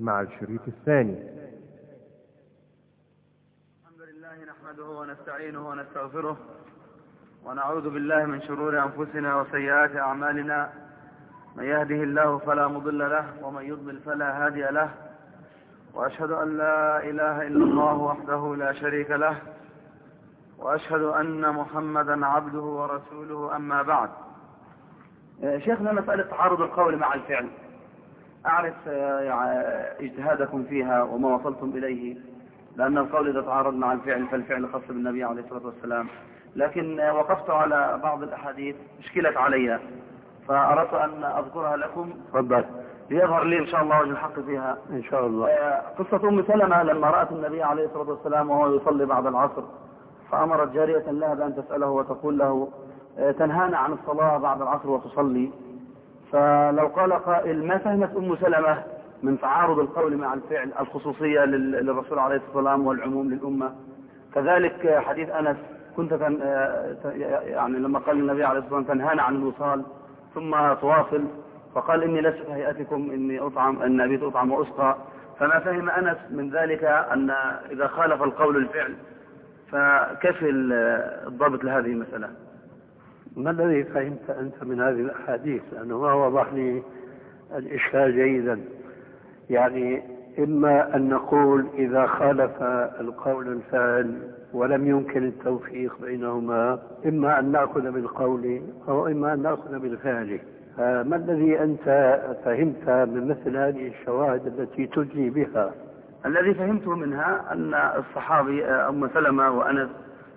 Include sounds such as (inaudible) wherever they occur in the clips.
مع الشريط الثاني. الحمد لله نحمده ونستعينه ونستغفره ونعوذ بالله من شرور أنفسنا وسيئات أعمالنا. من يهده الله فلا مضل له ومن يضلل فلا هادي له. وأشهد أن لا إله إلا الله وحده لا شريك له. وأشهد أن محمدا عبده ورسوله أما بعد. شيخنا مسألة تعارض القول مع الفعل. أعرف اجتهادكم فيها وما وصلتم إليه لأن القول إذا تعارض مع الفعل فالفعل خاص بالنبي عليه الصلاة والسلام. لكن وقفت على بعض الأحاديث اشكلت علي فأردت أن أذكرها لكم. تفضل. ليظهر لي إن شاء الله وجه الحق فيها. إن شاء الله. قصة أم سلمة لما رأت النبي عليه الصلاة والسلام وهو يصلي بعد العصر فأمرت جارية لها بأن تسأله وتقول له تنهانا عن الصلاة بعد العصر وتصلي. فلو قال قائل ما فهمت أم سلمة من تعارض القول مع الفعل الخصوصية للرسول عليه الصلاة والسلام والعموم للأمة؟ كذلك حديث أنس كنت يعني لما قال النبي عليه الصلاة والسلام تنهانا عن الوصال ثم تواصل فقال إني لست كهيئتكم إني أطعم أن أبيت أطعم وأسقى. فما فهم أنس من ذلك أن إذا خالف القول الفعل فكيف الضابط لهذه المسألة؟ ما الذي فهمت أنت من هذه الأحاديث؟ لأنه ما وضح لي الإشكال جيدا. يعني إما أن نقول إذا خالف القول الفعل ولم يمكن التوفيق بينهما إما أن نأخذ بالقول أو إما أن نأخذ بالفعل. ما الذي أنت فهمت من مثل هذه الشواهد التي تجلي بها؟ الذي فهمته منها أن الصحابي أم سلمة وأنس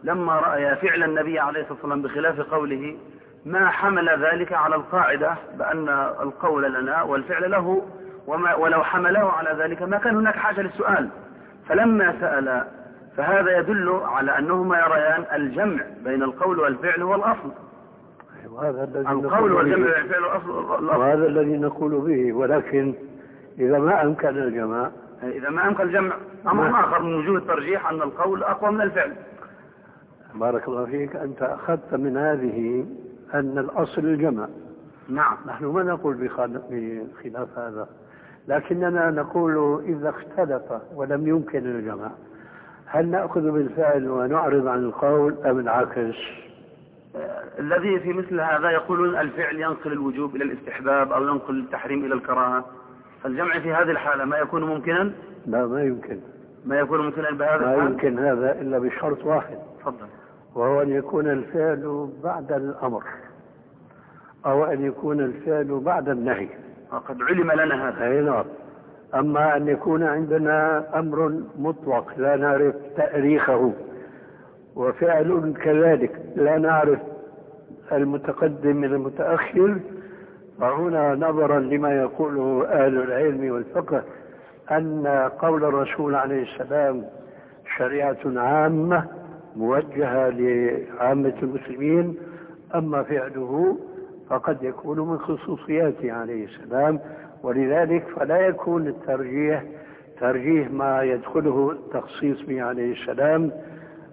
لما رأي فعل النبي عليه الصلاة والسلام بخلاف قوله ما حمل ذلك على القاعدة بأن القول لنا والفعل له وما ولو حمله على ذلك ما كان هناك حاجة للسؤال. فلما سأل فهذا يدل على أنهما يريان الجمع بين القول والفعل هو الأصل وهذا الذي القول والجمع بين الفعل الأصل وهذا الذي نقول به. ولكن إذا ما أمكن الجمع إذا ما أمكن الجمع أمر آخر من وجوه الترجيح أن القول أقوى من الفعل. بارك الله فيك أنت أخذت من هذه أن الأصل الجمع. نعم. نحن ما نقول بخلاف هذا لكننا نقول إذا اختلف ولم يمكن الجمع هل نأخذ بالفعل ونعرض عن القول أم العكس؟ الذي في مثل هذا يقولون الفعل ينقل الوجوب إلى الاستحباب أو ينقل التحريم إلى الكراهة. فالجمع في هذه الحالة ما يكون ممكنا؟ لا ما يمكن. ما يكون ممكنا بهذا ما الحال؟ يمكن هذا إلا بشرط واحد. تفضل. وهو أن يكون الفعل بعد الأمر أو أن يكون الفعل بعد النهي. وقد علم لنا هذا. أي نعم. أما أن يكون عندنا أمر مطلق لا نعرف تأريخه وفعل كذلك لا نعرف المتقدم من المتأخر فهنا نظرا لما يقوله أهل العلم والفقه أن قول الرسول عليه السلام شريعة عامة موجهة لعامة المسلمين أما فعله فقد يكون من خصوصياته عليه السلام. ولذلك فلا يكون الترجيح ترجيح ما يدخله التخصيص به عليه السلام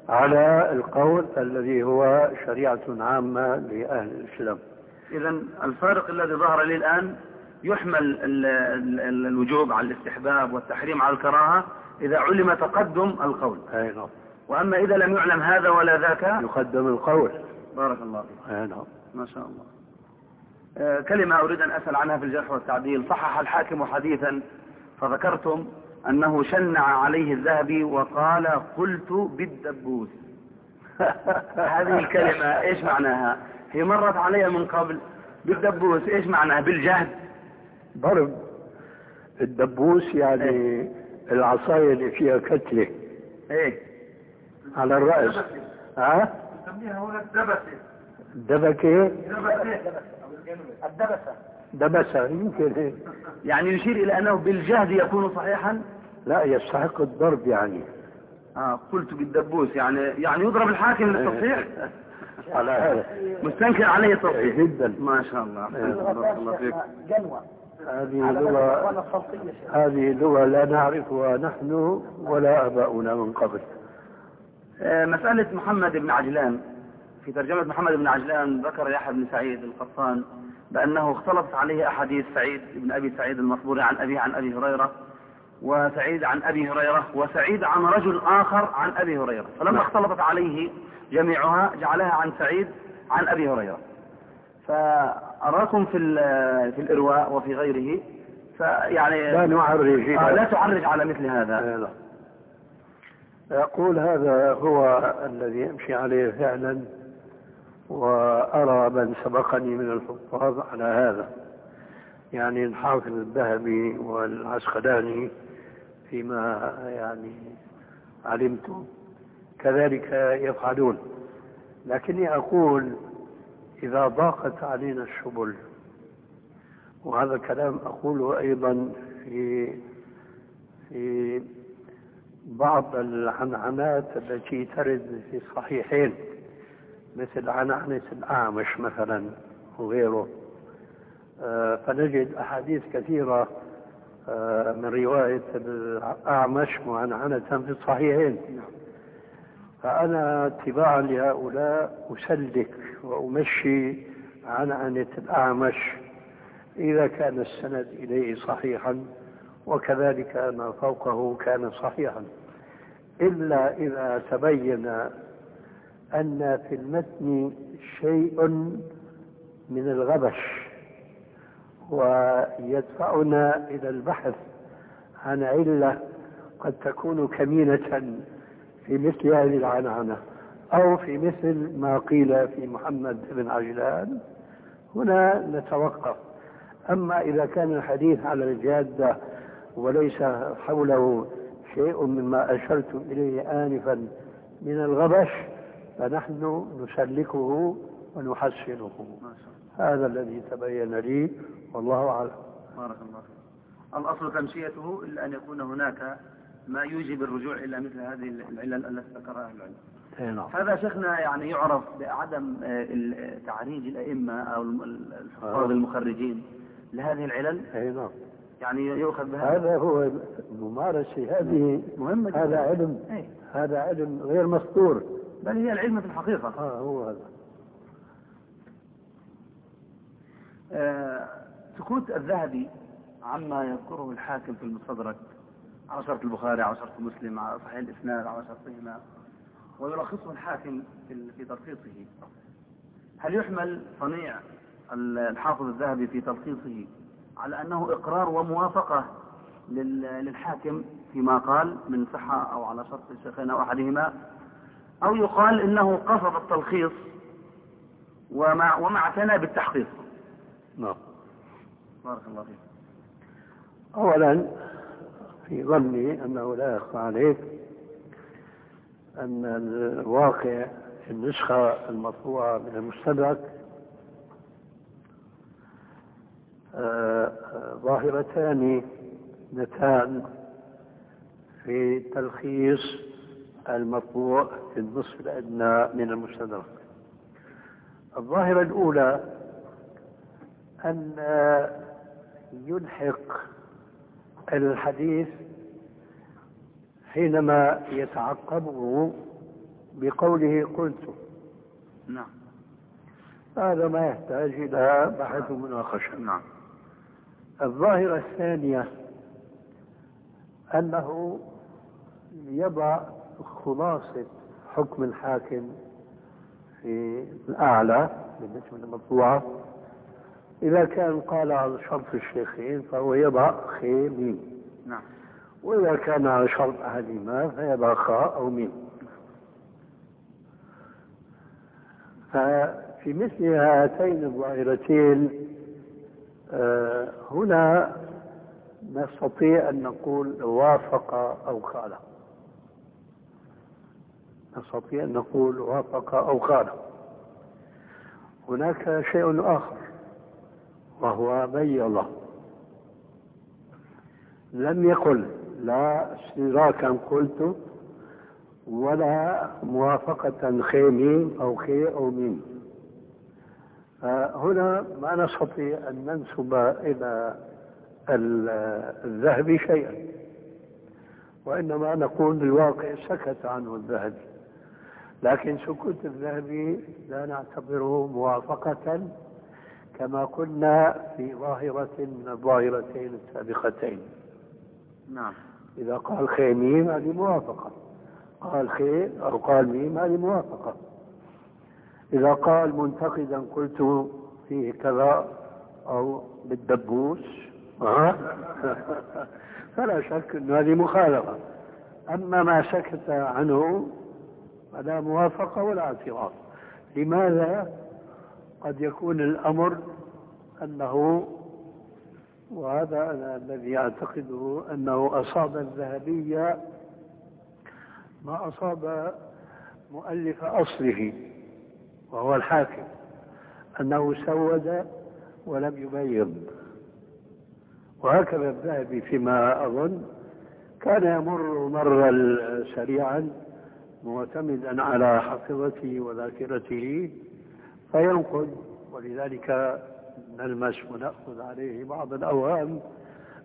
على القول الذي هو شريعة عامة لأهل الإسلام. إذا الفارق الذي ظهر لي الآن يحمل ال ال الوجوب على الاستحباب والتحريم على الكراهة إذا علم تقدم القول. أي نعم. وأما إذا لم يعلم هذا ولا ذاك يقدم القول. بارك الله فيك. أي نعم. ما شاء الله. آه، كلمة أريد أن أسأل عنها في الجرح والتعديل. صحح الحاكم حديثا فذكرتم أنه شنع عليه الذهبي وقال قلت بالدبوس. (laughs) هذه الكلمة إيش معناها؟ هي مرت علي من قبل. بالدبوس إيش معناها؟ بالجهد. ضرب. الدبوس يعني العصاية اللي فيها كتلة. إيه. على الرأس. ها؟ نسميها هنا الدبسة. دبكة. الدبسة. دبسة يمكن. هيك يعني يشير إلى أنه بالجهد يكون صحيحا؟ لا يستحق الضرب يعني. آه قلت بالدبوس يعني يعني يضرب الحاكم للتصحيح (laughs) على هذا. مستنكر عليه التصحيح. جدا. ما شاء الله. بارك الله فيك. جنوة. هذه لغة هذه لغة لا نعرفها نحن ولا آباؤنا من قبل. آه، مسألة محمد بن عجلان. في ترجمة محمد بن عجلان ذكر يحيى بن سعيد القطان بأنه اختلطت عليه أحاديث سعيد بن أبي سعيد المصبوري عن أبيه عن أبي هريرة وسعيد عن أبي هريرة وسعيد عن رجل آخر عن أبي هريرة. فلما نعم. اختلطت عليه جميعها جعلها عن سعيد عن أبي هريرة. فأراكم في في الإرواء وفي غيره فيعني لا نعرج آه، لا تعرج على مثل هذا. آه، لا. أقول هذا هو الذي يمشي عليه فعلا وأرى من سبقني من الحفاظ على هذا. يعني الحافظ الذهبي والعسقلاني فيما يعني علمت كذلك يفعلون. لكني أقول إذا ضاقت علينا السبل وهذا الكلام أقوله أيضا في في بعض العنعنات التي ترد في الصحيحين مثل عنعنة الأعمش مثلا وغيره. آه، فنجد أحاديث كثيرة آه، من رواية الأعمش معنعنة في الصحيحين. فأنا اتباعا لهؤلاء أسلك وأمشي عنعنة الأعمش إذا كان السند إليه صحيحا. وكذلك ما فوقه كان صحيحا. إلا إذا تبين أن في المتن شيء من الغبش ويدفعنا إلى البحث عن علة قد تكون كمينة في مثل هذه العنعنة أو في مثل ما قيل في محمد بن عجلان. هنا نتوقف. أما إذا كان الحديث على الجادة وليس حوله شيء مما أشرت إليه آنفا من الغبش فنحن نسلكه ونحسنه هذا الذي تبين لي والله أعلم. بارك الله الأصل تمشيته إلا أن يكون هناك ما يوجب الرجوع إلى مثل هذه العلل التي ذكرها العلم. أي نعم. هذا شيخنا يعني يعرف بعدم آه، تعريج الأئمة أو الحفاظ آه. المخرجين لهذه العلل. أي نعم. يعني يؤخذ بها هذا هو الممارسة هذه مهمة جداً. هذا علم إيه. هذا علم غير مسطور بل هي العلم في الحقيقة. آه هو هذا. آه، سكوت الذهبي عما يذكره الحاكم في المستدرك على شرط البخاري على شرط مسلم على صحيح الإسناد على شرطهما ويلخصه الحاكم في تلخيصه. هل يحمل صنيع ال- الحافظ الذهبي في تلخيصه؟ على أنه إقرار وموافقة لل- للحاكم فيما قال من صحة أو على شرط الشيخين أو أحدهما أو يقال إنه قصد التلخيص ومع وما اعتنى بالتحقيق. نعم. بارك الله فيك. أولا في ظني أنه لا يخفى عليك أن الواقع النسخة المطبوعة من المستدرك آه، آه، ظاهرتان نتان في تلخيص المطبوع في النصف الأدنى من المستدرك. الظاهرة الأولى أن يلحق الحديث حينما يتعقبه بقوله قلت. نعم. هذا ما يحتاج إلى بحث ومناقشة نعم. الظاهرة الثانية أنه يضع خلاصة حكم الحاكم في الأعلى بالنسبة للمطبوعة إذا كان قال على شرط الشيخين فهو يضع خي ميم نعم. وإذا كان على شرط أحدهما فيضع خاء أو ميم. ففي مثل هاتين الظاهرتين هنا نستطيع أن نقول وافق أو خالف نستطيع أن نقول وافق أو خالف هناك شيء آخر وهو بيض لم يقل لا اشتراكا قلت ولا موافقة خي ميم أو خي أو ميم. هنا ما نستطيع أن ننسب إلى ال- الذهبي شيئا وإنما نقول بالواقع سكت عنه الذهبي لكن سكوت الذهبي لا نعتبره موافقة كما قلنا في ظاهرة من الظاهرتين السابقتين. نعم. إذا قال خي ميم هذه موافقة قال خي أو قال ميم هذه موافقة. إذا قال منتقدا قلت فيه كذا أو بالدبوس (laughs) فلا شك أن هذه مخالفة. أما ما سكت عنه فلا موافقة ولا اعتراض لماذا قد يكون الأمر أنه وهذا أنا الذي أعتقده أنه أصاب الذهبية ما أصاب مؤلف أصله. وهو الحاكم أنه سود ولم يبيض وهكذا الذهبي فيما أظن كان يمر مرا سريعا معتمدا على حافظته وذاكرته فينقل ولذلك نلمس ونأخذ عليه بعض الأوهام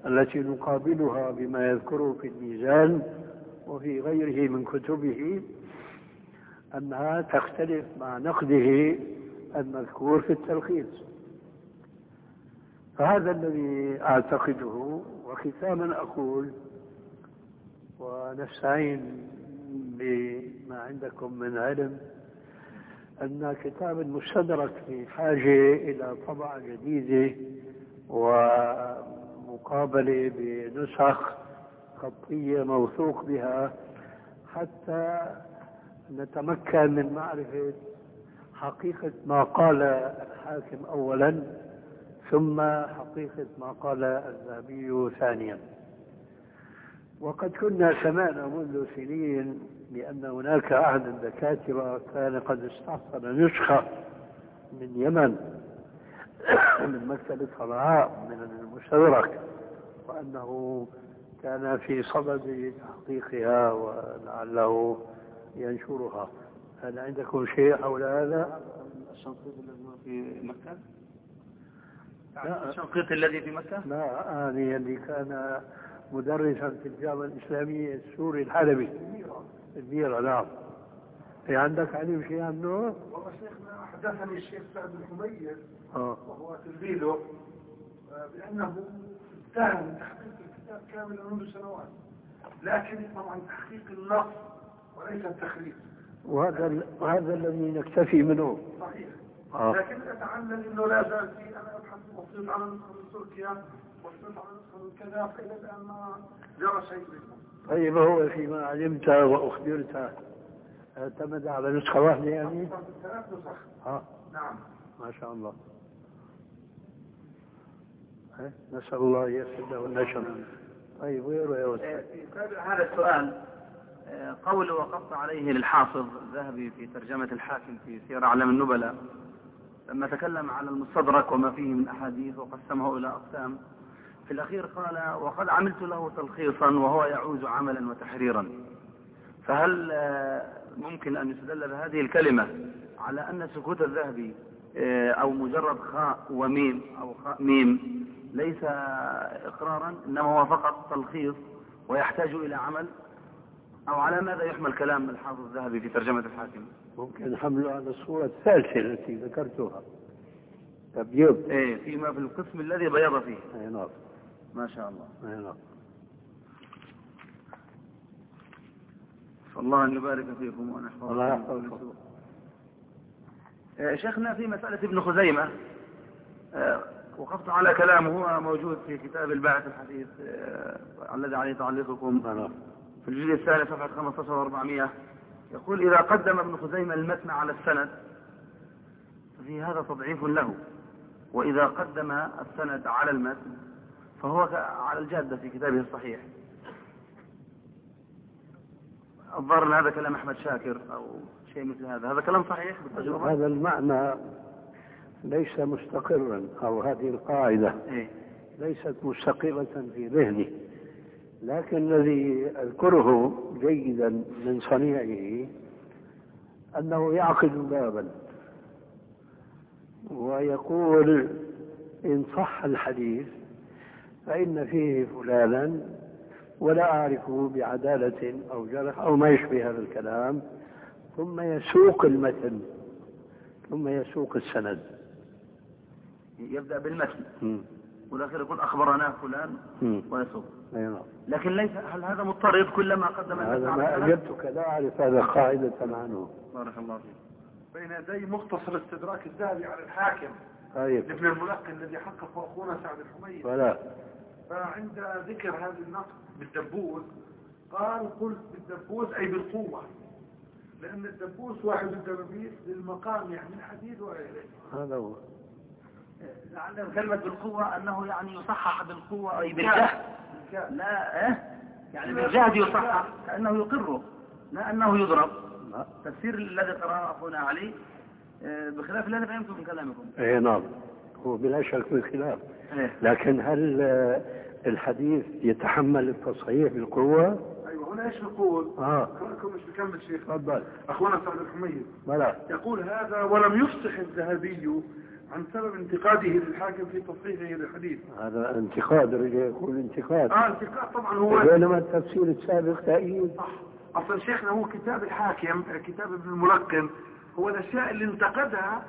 التي نقابلها بما يذكره في الميزان وفي غيره من كتبه. أنها تختلف مع نقده المذكور في التلخيص. فهذا الذي أعتقده وختاما أقول ونستعين بما عندكم من علم أن كتاب المستدرك في حاجة إلى طبعة جديدة ومقابلة بنسخ خطية موثوق بها حتى نتمكن من معرفة حقيقة ما قال الحاكم أولا ثم حقيقة ما قال الذهبي ثانيا. وقد كنا سمعنا منذ سنين بأن هناك أحد الدكاترة كان قد استحصل نسخة من يمن من مكتبة صنعاء من المستدرك وأنه كان في صدد تحقيقها ولعله ينشرها هل عندكم شيء حول هذا؟ الشنقيط الذي في مكة؟ لا الشنقيط الذي في مكة؟ لا يعني اللي كان مدرسا في الجامعة الإسلامية السوري الحلبي الميرة نعم في عندك علم شيء عنه؟ والله شيخنا حدثني الشيخ سعد الحمير آه. وهو تلميذه آه، بأنه اتهم تحقيق الكتاب كاملا منذ سنوات لكن طبعا تحقيق النص وليس التخريج. وهذا وهذا الذي نكتفي منه. صحيح. آه. لكن أتعلم إنه لا زال في أنا أبحث بسيط على نسخة من تركيا وبسيط على نسخة من كذا فالى الآن ما جرى شيء منه. طيب هو فيما علمت وأخبرت. اعتمد على نسخة واحدة يعني؟ ثلاث نسخ. آه. نعم. ما شاء الله. نسأل الله يسر له النشر. طيب غيره يا أستاذ؟ هذا السؤال قول وقفت عليه للحافظ الذهبي في ترجمة الحاكم في سير أعلام النبلاء لما تكلم على المستدرك وما فيه من أحاديث وقسمه إلى أقسام في الأخير قال وقد عملت له تلخيصا وهو يعوز عملا وتحريرا فهل ممكن أن يستدل بهذه الكلمة على أن سكوت الذهبي أو مجرد خاء وميم أو خاء ميم ليس إقرارا إنما هو فقط تلخيص ويحتاج إلى عمل؟ أو على ماذا يحمل كلام الحافظ الذهبي في ترجمة الحاكم؟ ممكن حمله على الصورة الثالثة التي ذكرتها. تبيض إيه فيما في القسم الذي بيض فيه. أي نعم. ما شاء الله. أي نعم. فالله أن يبارك فيكم وأن يحفظكم الله يحفظكم. شيخنا في مسألة ابن خزيمة. وقفت على كلامه هو موجود في كتاب الباعث الحديث الذي عليه تعليقكم. في الجزء الثالث صفحة 15 و400 يقول إذا قدم ابن خزيمة المتن على السند ففي هذا تضعيف له وإذا قدم السند على المتن فهو على الجادة في كتابه الصحيح. الظاهر هذا كلام أحمد شاكر أو شيء مثل هذا. هذا كلام صحيح؟ بالتجربة؟ هذا المعنى ليس مستقرا أو هذه القاعدة إيه؟ ليست مستقرة في ذهني لكن الذي أذكره جيدا من صنيعه أنه يعقد بابا ويقول إن صح الحديث فإن فيه فلانا ولا أعرفه بعدالة أو جرح أو ما يشبه هذا الكلام ثم يسوق المتن ثم يسوق السند. يبدأ بالمتن. والأخير يقول أخبرنا فلان ويسوق. لكن ليس هل هذا مضطرد كلما قدم هذا ما أجبتك لا أعرف هذا قاعدة عنه. بارك الله فيك. بين يدي مختصر استدراك الذهبي على الحاكم طيب. ابن الملقن الذي حققه أخونا سعد الحميد. ولا. فعند ذكر هذا النقد بالدبوس قال قل بالدبوس أي بالقوة. لأن الدبوس واحد الدبابيس للمقام يعني الحديد وغيره. هذا هو. لعل كلمة بالقوة أنه يعني يصحح بالقوة أي بالجهد. لا إيه؟ يعني بالجهد يصحح كأنه يقره لا أنه يضرب. لا. تفسير الذي قرأه أخونا علي آه، بخلاف الذي فهمته من كلامكم. اي نعم. هو بلا شك في خلاف. إيه. لكن هل آه، الحديث يتحمل التصحيح بالقوة؟ أيوة هنا إيش يقول آه. مش بكمل شيخ. تفضل. أخونا سعد الحميد. بلى. يقول هذا ولم يفصح الذهبي عن سبب انتقاده للحاكم في تصحيحه للحديث. هذا انتقاد رجع يقول انتقاد. آه انتقاد طبعا هو. بينما التفسير السابق تأييد. صح أصلا شيخنا هو كتاب الحاكم كتاب ابن الملقن. هو الأشياء اللي انتقدها.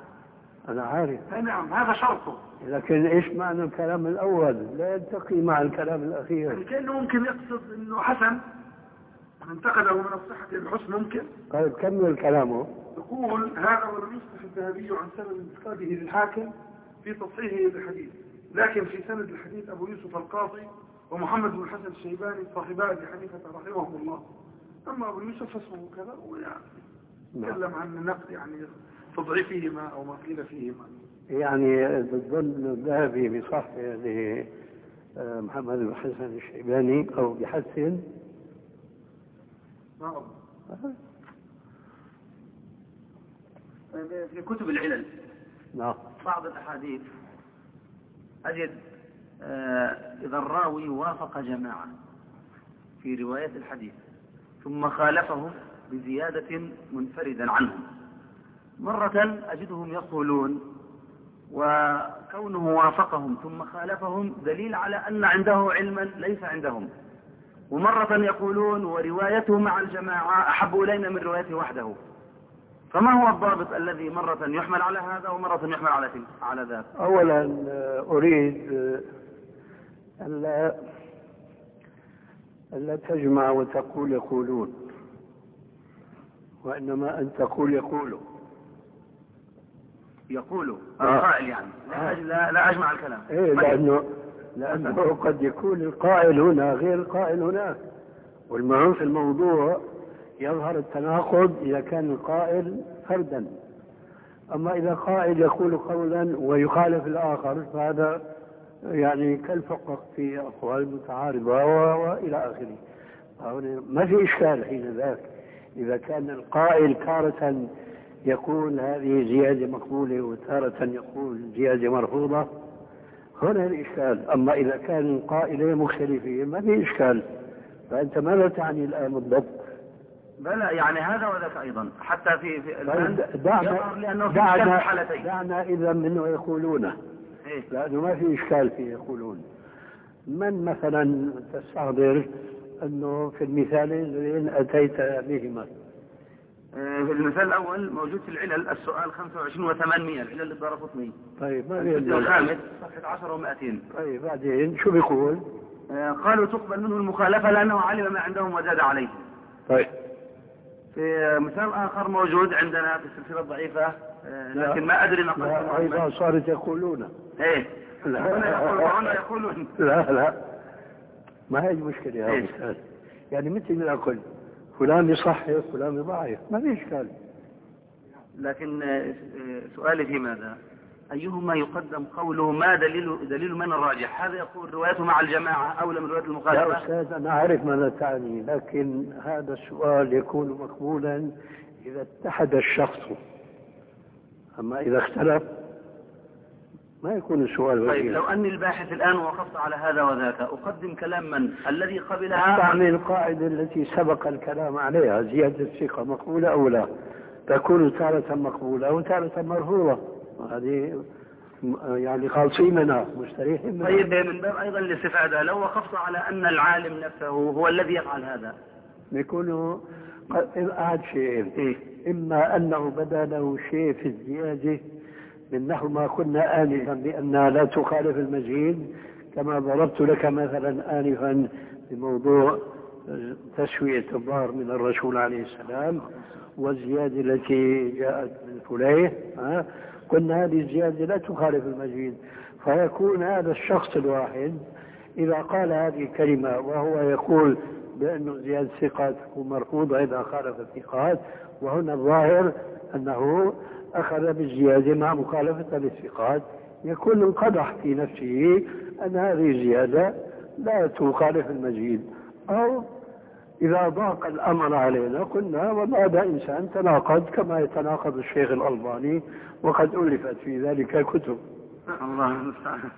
أنا عارف. آه نعم هذا شرطه. لكن إيش معنى الكلام الأول؟ لا يلتقي مع الكلام الأخير. يعني كأنه ممكن يقصد إنه حسن. انتقده من الصحة الحسن ممكن. طيب كمل كلامه. يقول هذا ولم يصلح الذهبي عن سبب انتقاده للحاكم في تصحيحه للحديث. لكن في سند الحديث أبو يوسف القاضي ومحمد بن الحسن الشيباني صاحبا ابي حنيفه رحمهم الله. أما أبو يوسف فاسمه كذا ويعني نعم. تكلم عن النقد يعني تضعيفهما أو ما قيل فيهما. يعني بتظن الذهبي بصح لمحمد بن حسن الشيباني أو بحسن. أظن في كتب العلل. نعم. بعض الأحاديث أجد آه، إذا الراوي وافق جماعة في رواية الحديث ثم خالفهم بزيادة منفردا عنهم. مرة أجدهم يقولون وكونه وافقهم ثم خالفهم دليل على أن عنده علما ليس عندهم. ومرة يقولون وروايته مع الجماعة أحب إلينا من روايته وحده. فما هو الضابط الذي مرة يحمل على هذا ومرة يحمل على على ذاك؟ أولا آه، أريد آه، ألا ألا تجمع وتقول يقولون وإنما أن تقول يقولوا. يقول آه. القائل يعني. لا, لا أجمع الكلام. إيه طيب. لأنه لأنه قد يكون القائل هنا غير القائل هناك. والمهم في الموضوع يظهر التناقض إذا كان القائل فردا. أما إذا قائل يقول قولا ويخالف الآخر فهذا يعني كالفقه في أقوال متعارضة وإلى آخره. ما في إشكال حين ذاك. إذا كان القائل تارة يقول هذه زيادة مقبولة وتارة يقول زيادة مرفوضة هنا الإشكال أما إذا كان القائلين مختلفين ما في إشكال. فأنت ماذا تعني الآن بالضبط؟ بلى يعني هذا وذاك أيضا. حتى في, في الآن طيب دعنا يظهر لأنه في دعنا كلتا الحالتين دعنا إذا منه يقولونه إيه؟ لأنه ما في إشكال في يقولون. من مثلا تستحضر أنه في المثالين الذين أتيت بهما؟ آه، في المثال الأول موجود في العلل السؤال 25 و800 العلل الدارقطني طيب ما الخامس صفحة 10 و200 طيب بعدين شو بيقول؟ قالوا تقبل منه المخالفة لأنه علم ما عندهم وزاد عليه. طيب. في مثال آخر موجود عندنا في السلسلة الضعيفة آه،. لكن ما أدري لا أيضا صارت يقولون. إيه. لا. هنا يقول وهنا يقولون. (laughs) لا لا. ما هي المشكلة يا؟ أستاذ؟ يعني مثل ما أقول فلان يصحح فلان يضعف. ما في إشكال. لكن آه، آه، سؤالي في ماذا؟ أيهما يقدم قوله ما دليل دليل من الراجح؟ هذا يقول روايته مع الجماعة أولى من رواية يا المخالفة أستاذ أنا أعرف ماذا تعني لكن هذا السؤال يكون مقبولا إذا اتحد الشخص. أما إذا اختلف ما يكون السؤال طيب وزير لو أني الباحث الآن وقفت على هذا وذاك أقدم كلام من؟ الذي قبلها؟ أعني القاعدة التي سبق الكلام عليها زيادة الثقة مقبولة أو لا؟ تكون تارة مقبولة وتارة مرفوضة. هذه يعني خالصين منها مستريحين منها. طيب من باب أيضا الاستفادة لو وقفت على أن العالم نفسه هو الذي يفعل هذا؟ يكونوا قد- شيئين إيه؟ إما أنه بدا له شيء في الزيادة من نحو ما قلنا آنفا بأنها لا تخالف المزيد كما ضربت لك مثلا آنفا بموضوع تسوية الظهر من الرسول عليه السلام والزيادة التي جاءت من فليه قلنا هذه الزيادة لا تخالف المزيد فيكون هذا الشخص الواحد إذا قال هذه الكلمة وهو يقول بأنه زيادة ثقات تكون مرفوضة إذا خالف الثقات وهنا الظاهر أنه أخذ بالزيادة مع مخالفة للثقات يكون انقدح في نفسه أن هذه الزيادة لا تخالف المزيد أو إذا ضاق الأمر علينا قلنا هذا إنسان تناقض كما يتناقض الشيخ الألباني وقد ألفت في ذلك كتب الله المستعان.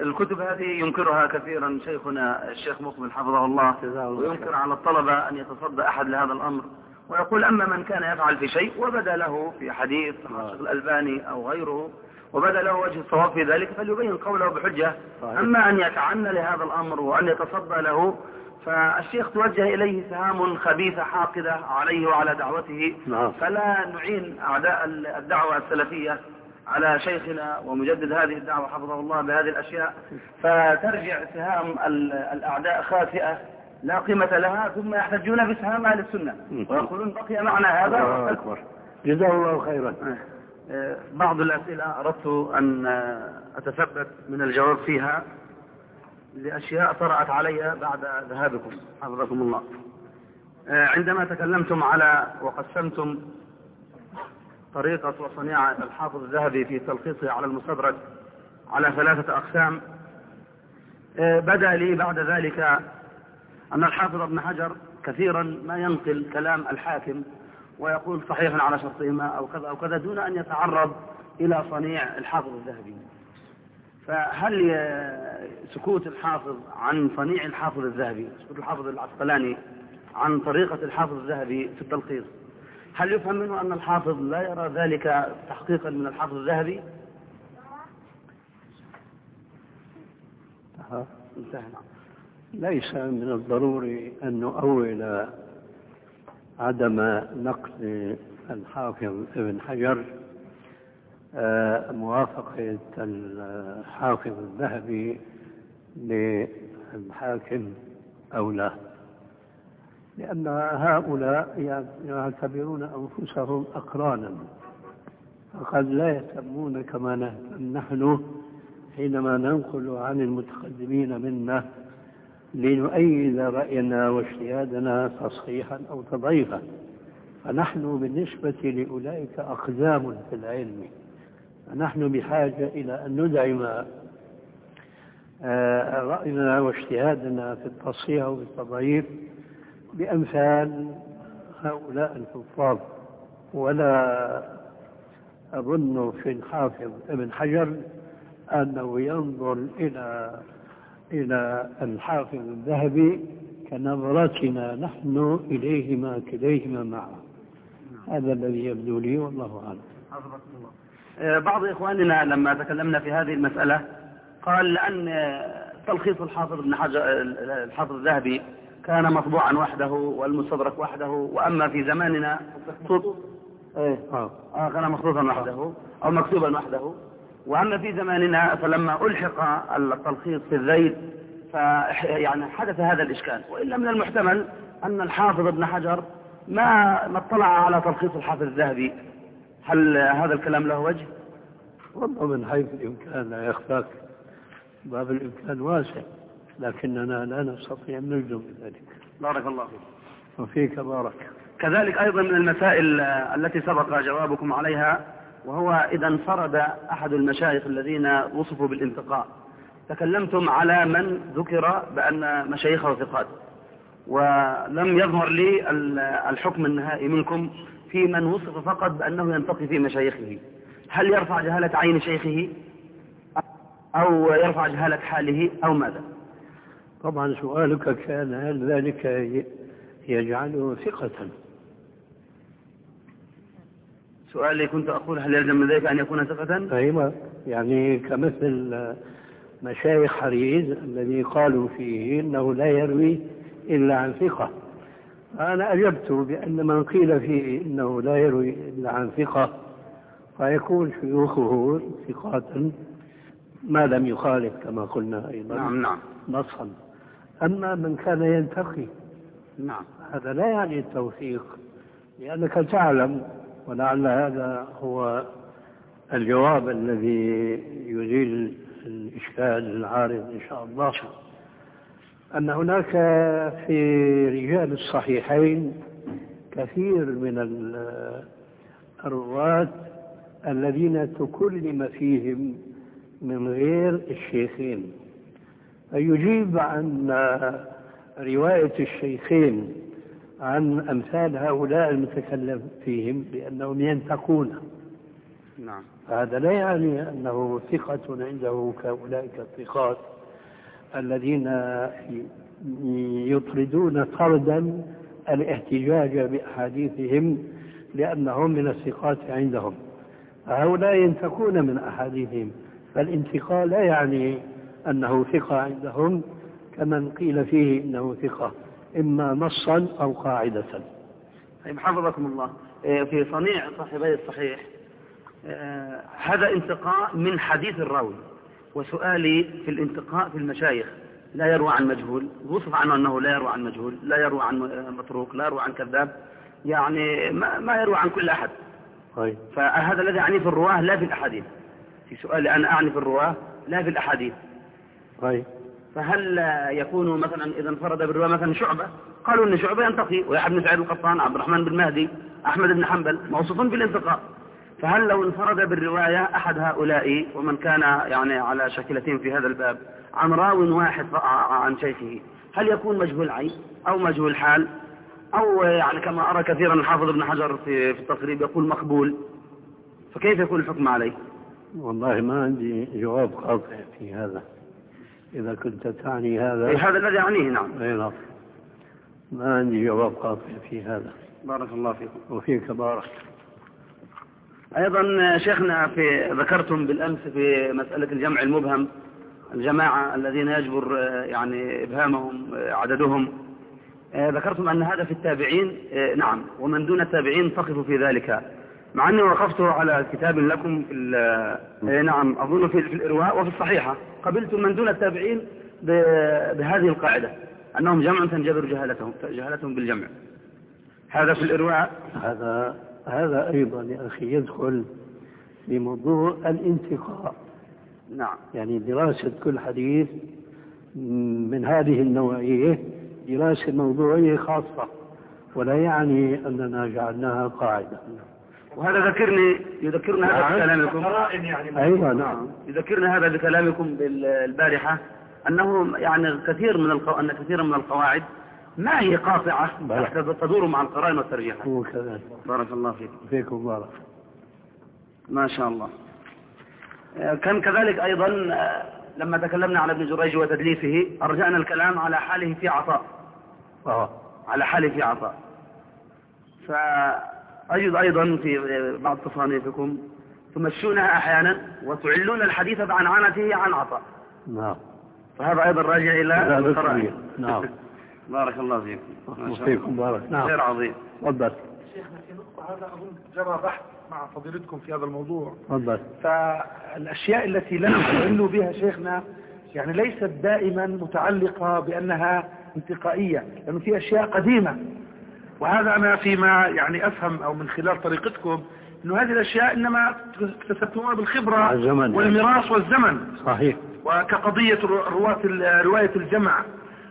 الكتب هذه ينكرها كثيرا شيخنا الشيخ مقبل حفظه الله وينكر على الطلبة أن يتصدى أحد لهذا الأمر ويقول أما من كان يفعل في شيء وبدأ له في حديث الشيخ الألباني أو غيره وبدأ له وجه الصواب في ذلك فليبين قوله بحجة. أما أن يتعنى لهذا الأمر وأن يتصدى له فالشيخ توجه إليه سهام خبيثة حاقدة عليه وعلى دعوته. نعم. فلا نعين أعداء الدعوة السلفية على شيخنا ومجدد هذه الدعوة حفظه الله بهذه الأشياء. فترجع سهام الأعداء خاسئة لا قيمة لها ثم يحتجون بسهام أهل السنة. ويقولون بقي معنا هذا. أكبر. جزاه الله خيرا. آه، بعض الأسئلة أردت أن أتثبت من الجواب فيها. لأشياء طرأت علي بعد ذهابكم. حفظكم الله. آه، عندما تكلمتم على وقسمتم طريقة وصنيعة الحافظ الذهبي في تلخيصه على المستدرك على ثلاثة أقسام آه، بدا لي بعد ذلك أن الحافظ ابن حجر كثيرا ما ينقل كلام الحاكم ويقول صحيحا على شرطهما أو كذا أو كذا دون أن يتعرض إلى صنيع الحافظ الذهبي. فهل سكوت الحافظ عن صنيع الحافظ الذهبي سكوت الحافظ العسقلاني عن طريقة الحافظ الذهبي في التلخيص هل يفهم منه أن الحافظ لا يرى ذلك تحقيقا من الحافظ الذهبي؟ انتهى. ليس من الضروري أن نؤول عدم نقل الحافظ ابن حجر موافقة الحافظ الذهبي للحاكم أو لا. لأن هؤلاء يعتبرون أنفسهم أقرانا. فقد لا يهتمون كما نهتم نحن حينما ننقل عن المتقدمين منا لنؤيد رأينا واجتهادنا تصحيحا أو تضعيفا. فنحن بالنسبة لأولئك أقدام في العلم. فنحن بحاجة إلى أن ندعم آه، رأينا واجتهادنا في التصحيح والتضعيف بأمثال هؤلاء الحفاظ ولا أظن في الحافظ ابن حجر أنه ينظر إلى إلى الحافظ الذهبي كنظرتنا نحن إليهما كليهما معا. هذا الذي يبدو لي والله أعلم. بعض إخواننا لما تكلمنا في هذه المسألة قال لأن تلخيص الحافظ ابن حجر الحافظ الذهبي كان مطبوعا وحده والمستدرك وحده وأما في زماننا إيه. آه. آه كان مخطوطا وحده أو مكتوبا وحده. وأما في زماننا فلما ألحق التلخيص في الذيل يعني حدث هذا الإشكال. وإلا من المحتمل أن الحافظ ابن حجر ما ما اطلع على تلخيص الحافظ الذهبي. هل هذا الكلام له وجه؟ والله من حيث الإمكان لا يخفاك. باب الإمكان واسع لكننا لا نستطيع أن نجزم بذلك. بارك الله فيك. وفيك بارك. كذلك أيضا من المسائل التي سبق جوابكم عليها وهو إذا انفرد أحد المشايخ الذين وصفوا بالانتقاء. تكلمتم على من ذكر بأن مشايخه ثقات ولم يظهر لي الحكم النهائي منكم. في من وصف فقط بأنه ينتقي في مشايخه. هل يرفع جهالة عين شيخه؟ أو يرفع جهالة حاله؟ أو ماذا؟ طبعا سؤالك كان هل ذلك يجعله ثقة؟ سؤالي كنت أقول هل يلزم من ذلك أن يكون ثقة؟ أيوة يعني كمثل مشايخ حريز الذي قالوا فيه إنه لا يروي إلا عن ثقة. أنا أجبت بأن من قيل فيه إنه لا يروي إلا عن ثقة فيكون شيوخه ثقات ما لم يخالف كما قلنا أيضا نعم نعم. نصا. أما من كان ينتقي نعم. هذا لا يعني التوثيق لأنك تعلم ولعل هذا هو الجواب الذي يزيل الإشكال العارض إن شاء الله. أن هناك في رجال الصحيحين كثير من الرواة الذين تكلم فيهم من غير الشيخين. فيجيب عن رواية الشيخين عن أمثال هؤلاء المتكلم فيهم بأنهم ينتقون. نعم. هذا لا يعني أنه ثقة عنده كأولئك الثقات. الذين يطردون طردا الاحتجاج بأحاديثهم لأنهم من الثقات عندهم. هؤلاء ينتقون من أحاديثهم فالانتقاء لا يعني أنه ثقة عندهم كمن قيل فيه إنه ثقة إما نصا أو قاعدة. طيب حفظكم الله. إيه، في صنيع صاحبي الصحيح إيه، هذا انتقاء من حديث الراوي. وسؤالي في الانتقاء في المشايخ لا يروى عن مجهول وصف عنه أنه لا يروى عن مجهول لا يروى عن متروك لا يروى عن كذاب يعني ما يروى عن كل أحد. طيب. فهذا الذي أعني في الرواة لا في الأحاديث. في سؤالي أنا أعني في الرواة لا في الأحاديث. طيب. فهل يكون مثلا إذا انفرد بالرواية مثلا شعبة؟ قالوا أن شعبة ينتقي ويحيى بن سعيد القطان عبد الرحمن بن مهدي أحمد بن حنبل موصوفون بالانتقاء فهل لو انفرد بالرواية أحد هؤلاء ومن كان يعني على شكلتين في هذا الباب عن راو واحد عن شيخه هل يكون مجهول عين أو مجهول حال؟ أو يعني كما أرى كثيرا الحافظ ابن حجر في, في التقريب يقول مقبول فكيف يكون الحكم عليه؟ والله ما عندي جواب قاطع في هذا. إذا كنت تعني هذا إيه هذا الذي أعنيه نعم. أي نعم. ما عندي جواب قاطع في هذا. بارك الله فيكم. وفيك بارك. أيضا شيخنا في ذكرتم بالأمس في مسألة الجمع المبهم الجماعة الذين يجبر يعني إبهامهم عددهم. ذكرتم أن هذا في التابعين نعم ومن دون التابعين تقف في ذلك. مع أني وقفت على كتاب لكم في نعم أظن في الإرواء وفي الصحيحة. قبلت من دون التابعين بهذه القاعدة أنهم جمع تنجبر جهالتهم جهالتهم بالجمع. هذا في الإرواء. هذا هذا أيضا يا أخي يدخل في موضوع الانتقاء. نعم. يعني دراسة كل حديث من هذه النوعية دراسة موضوعية خاصة ولا يعني أننا جعلناها قاعدة. وهذا ذكرني يذكرنا هذا نعم. بكلامكم. يعني أيوة نعم. يذكرنا هذا بكلامكم البارحة أنه يعني كثير من القو... أن كثيرا من القواعد ما هي قاطعة تدور مع القرائن والترجيحات بارك الله فيكم فيكم بارك ما شاء الله. كان كذلك أيضا لما تكلمنا على ابن جريج وتدليسه أرجعنا الكلام على حاله في عطاء. آه. على حاله في عطاء. فأجد أيضا في بعض تصانيفكم تمشونها أحيانا وتعلون الحديث بعنعنته عن عطاء. نعم. فهذا أيضا راجع إلى القرائن. نعم. (laughs) بارك الله فيكم وفيكم بارك. نعم. خير عظيم. تفضل شيخنا في نقطة هذا أظن جرى بحث مع فضيلتكم في هذا الموضوع. تفضل فالأشياء التي لم تعلوا بها شيخنا يعني ليست دائما متعلقة بأنها انتقائية لأنه في أشياء قديمة. وهذا أنا فيما يعني أفهم أو من خلال طريقتكم أنه هذه الأشياء إنما اكتسبتموها بالخبرة والميراث والزمن. صحيح. وكقضية رواة رواية الجمع.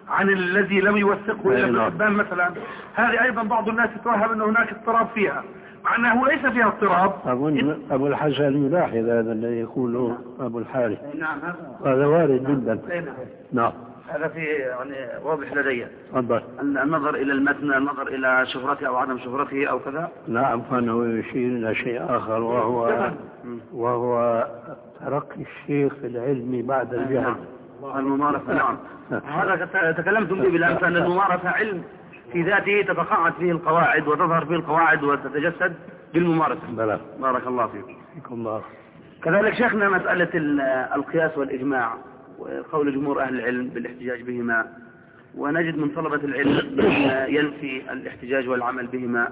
عن الذي لم يوثقه إلا ابن حبان مثلا. هذه أيضا بعض الناس يتوهم أن هناك اضطراب فيها مع أنه ليس فيها اضطراب. أظن أبو الحسن يلاحظ هذا الذي يقوله أبو الحارث؟ نعم هذا. وارد جدا. نعم. هذا في يعني واضح لدي. تفضل. النظر إلى المتن النظر إلى شهرته أو عدم شهرته أو كذا؟ نعم فإنه يشير إلى شيء آخر وهو وهو ترقي الشيخ في العلم بعد الجهل. الممارسة. نعم. هذا تكلمتم به بالأمس أن الممارسة علم في ذاته تتقاعد فيه القواعد وتظهر فيه القواعد وتتجسد بالممارسة. بلى. بارك الله فيكم فيكم الله. كذلك شيخنا مسألة القياس والإجماع وقول جمهور أهل العلم بالاحتجاج بهما ونجد من طلبة العلم من ينفي الاحتجاج والعمل بهما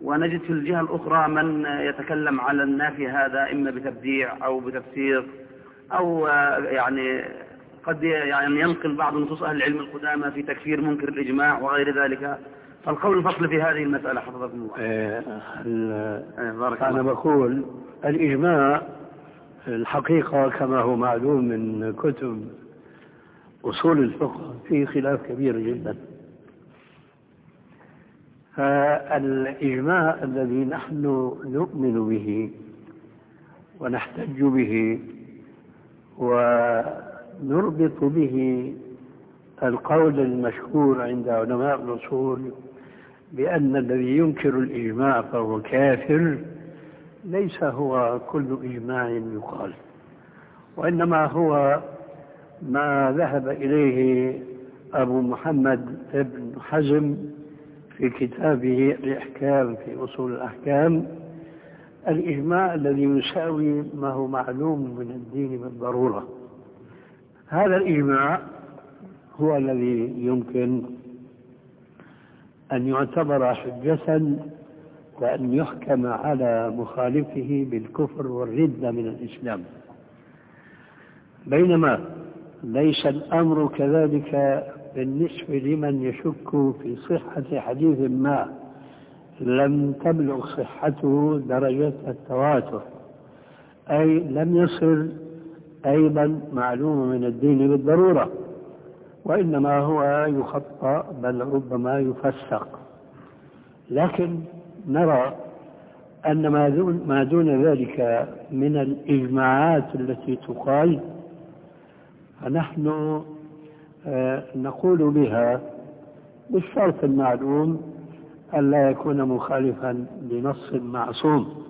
ونجد في الجهة الأخرى من يتكلم على النافي هذا إما بتبديع أو بتفسير أو يعني قد يعني ينقل بعض نصوص أهل العلم القدامى في تكفير منكر الإجماع وغير ذلك. فالقول الفصل في هذه المسألة حفظكم الله. إيه، بارك أنا الله بقول الإجماع الحقيقة كما هو معلوم من كتب أصول الفقه فيه خلاف كبير جدا. فالإجماع الذي نحن نؤمن به ونحتج به ونربط به القول المشهور عند علماء الأصول بأن الذي ينكر الإجماع فهو كافر ليس هو كل إجماع يقال وإنما هو ما ذهب إليه أبو محمد بن حزم في كتابه الإحكام في أصول الأحكام. الإجماع الذي يساوي ما هو معلوم من الدين بالضرورة هذا الإجماع هو الذي يمكن أن يعتبر حجة وأن يحكم على مخالفه بالكفر والردة من الإسلام. بينما ليس الأمر كذلك بالنسبة لمن يشك في صحة حديث ما لم تبلغ صحته درجة التواتر أي لم يصل أيضا معلوم من الدين بالضرورة وإنما هو يخطأ بل ربما يفسق. لكن نرى أن ما دون, ما دون ذلك من الإجماعات التي تقال فنحن آه، نقول بها بالشرط المعلوم ألا يكون مخالفا لنص معصوم.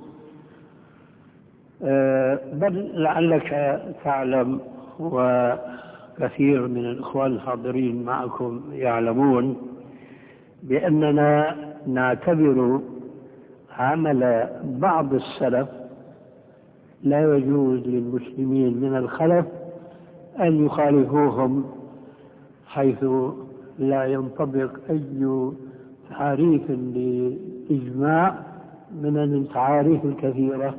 بل لعلك تعلم وكثير من الإخوان الحاضرين معكم يعلمون بأننا نعتبر عمل بعض السلف لا يجوز للمسلمين من الخلف أن يخالفوهم حيث لا ينطبق أي تعريف لإجماع من التعاريف الكثيرة.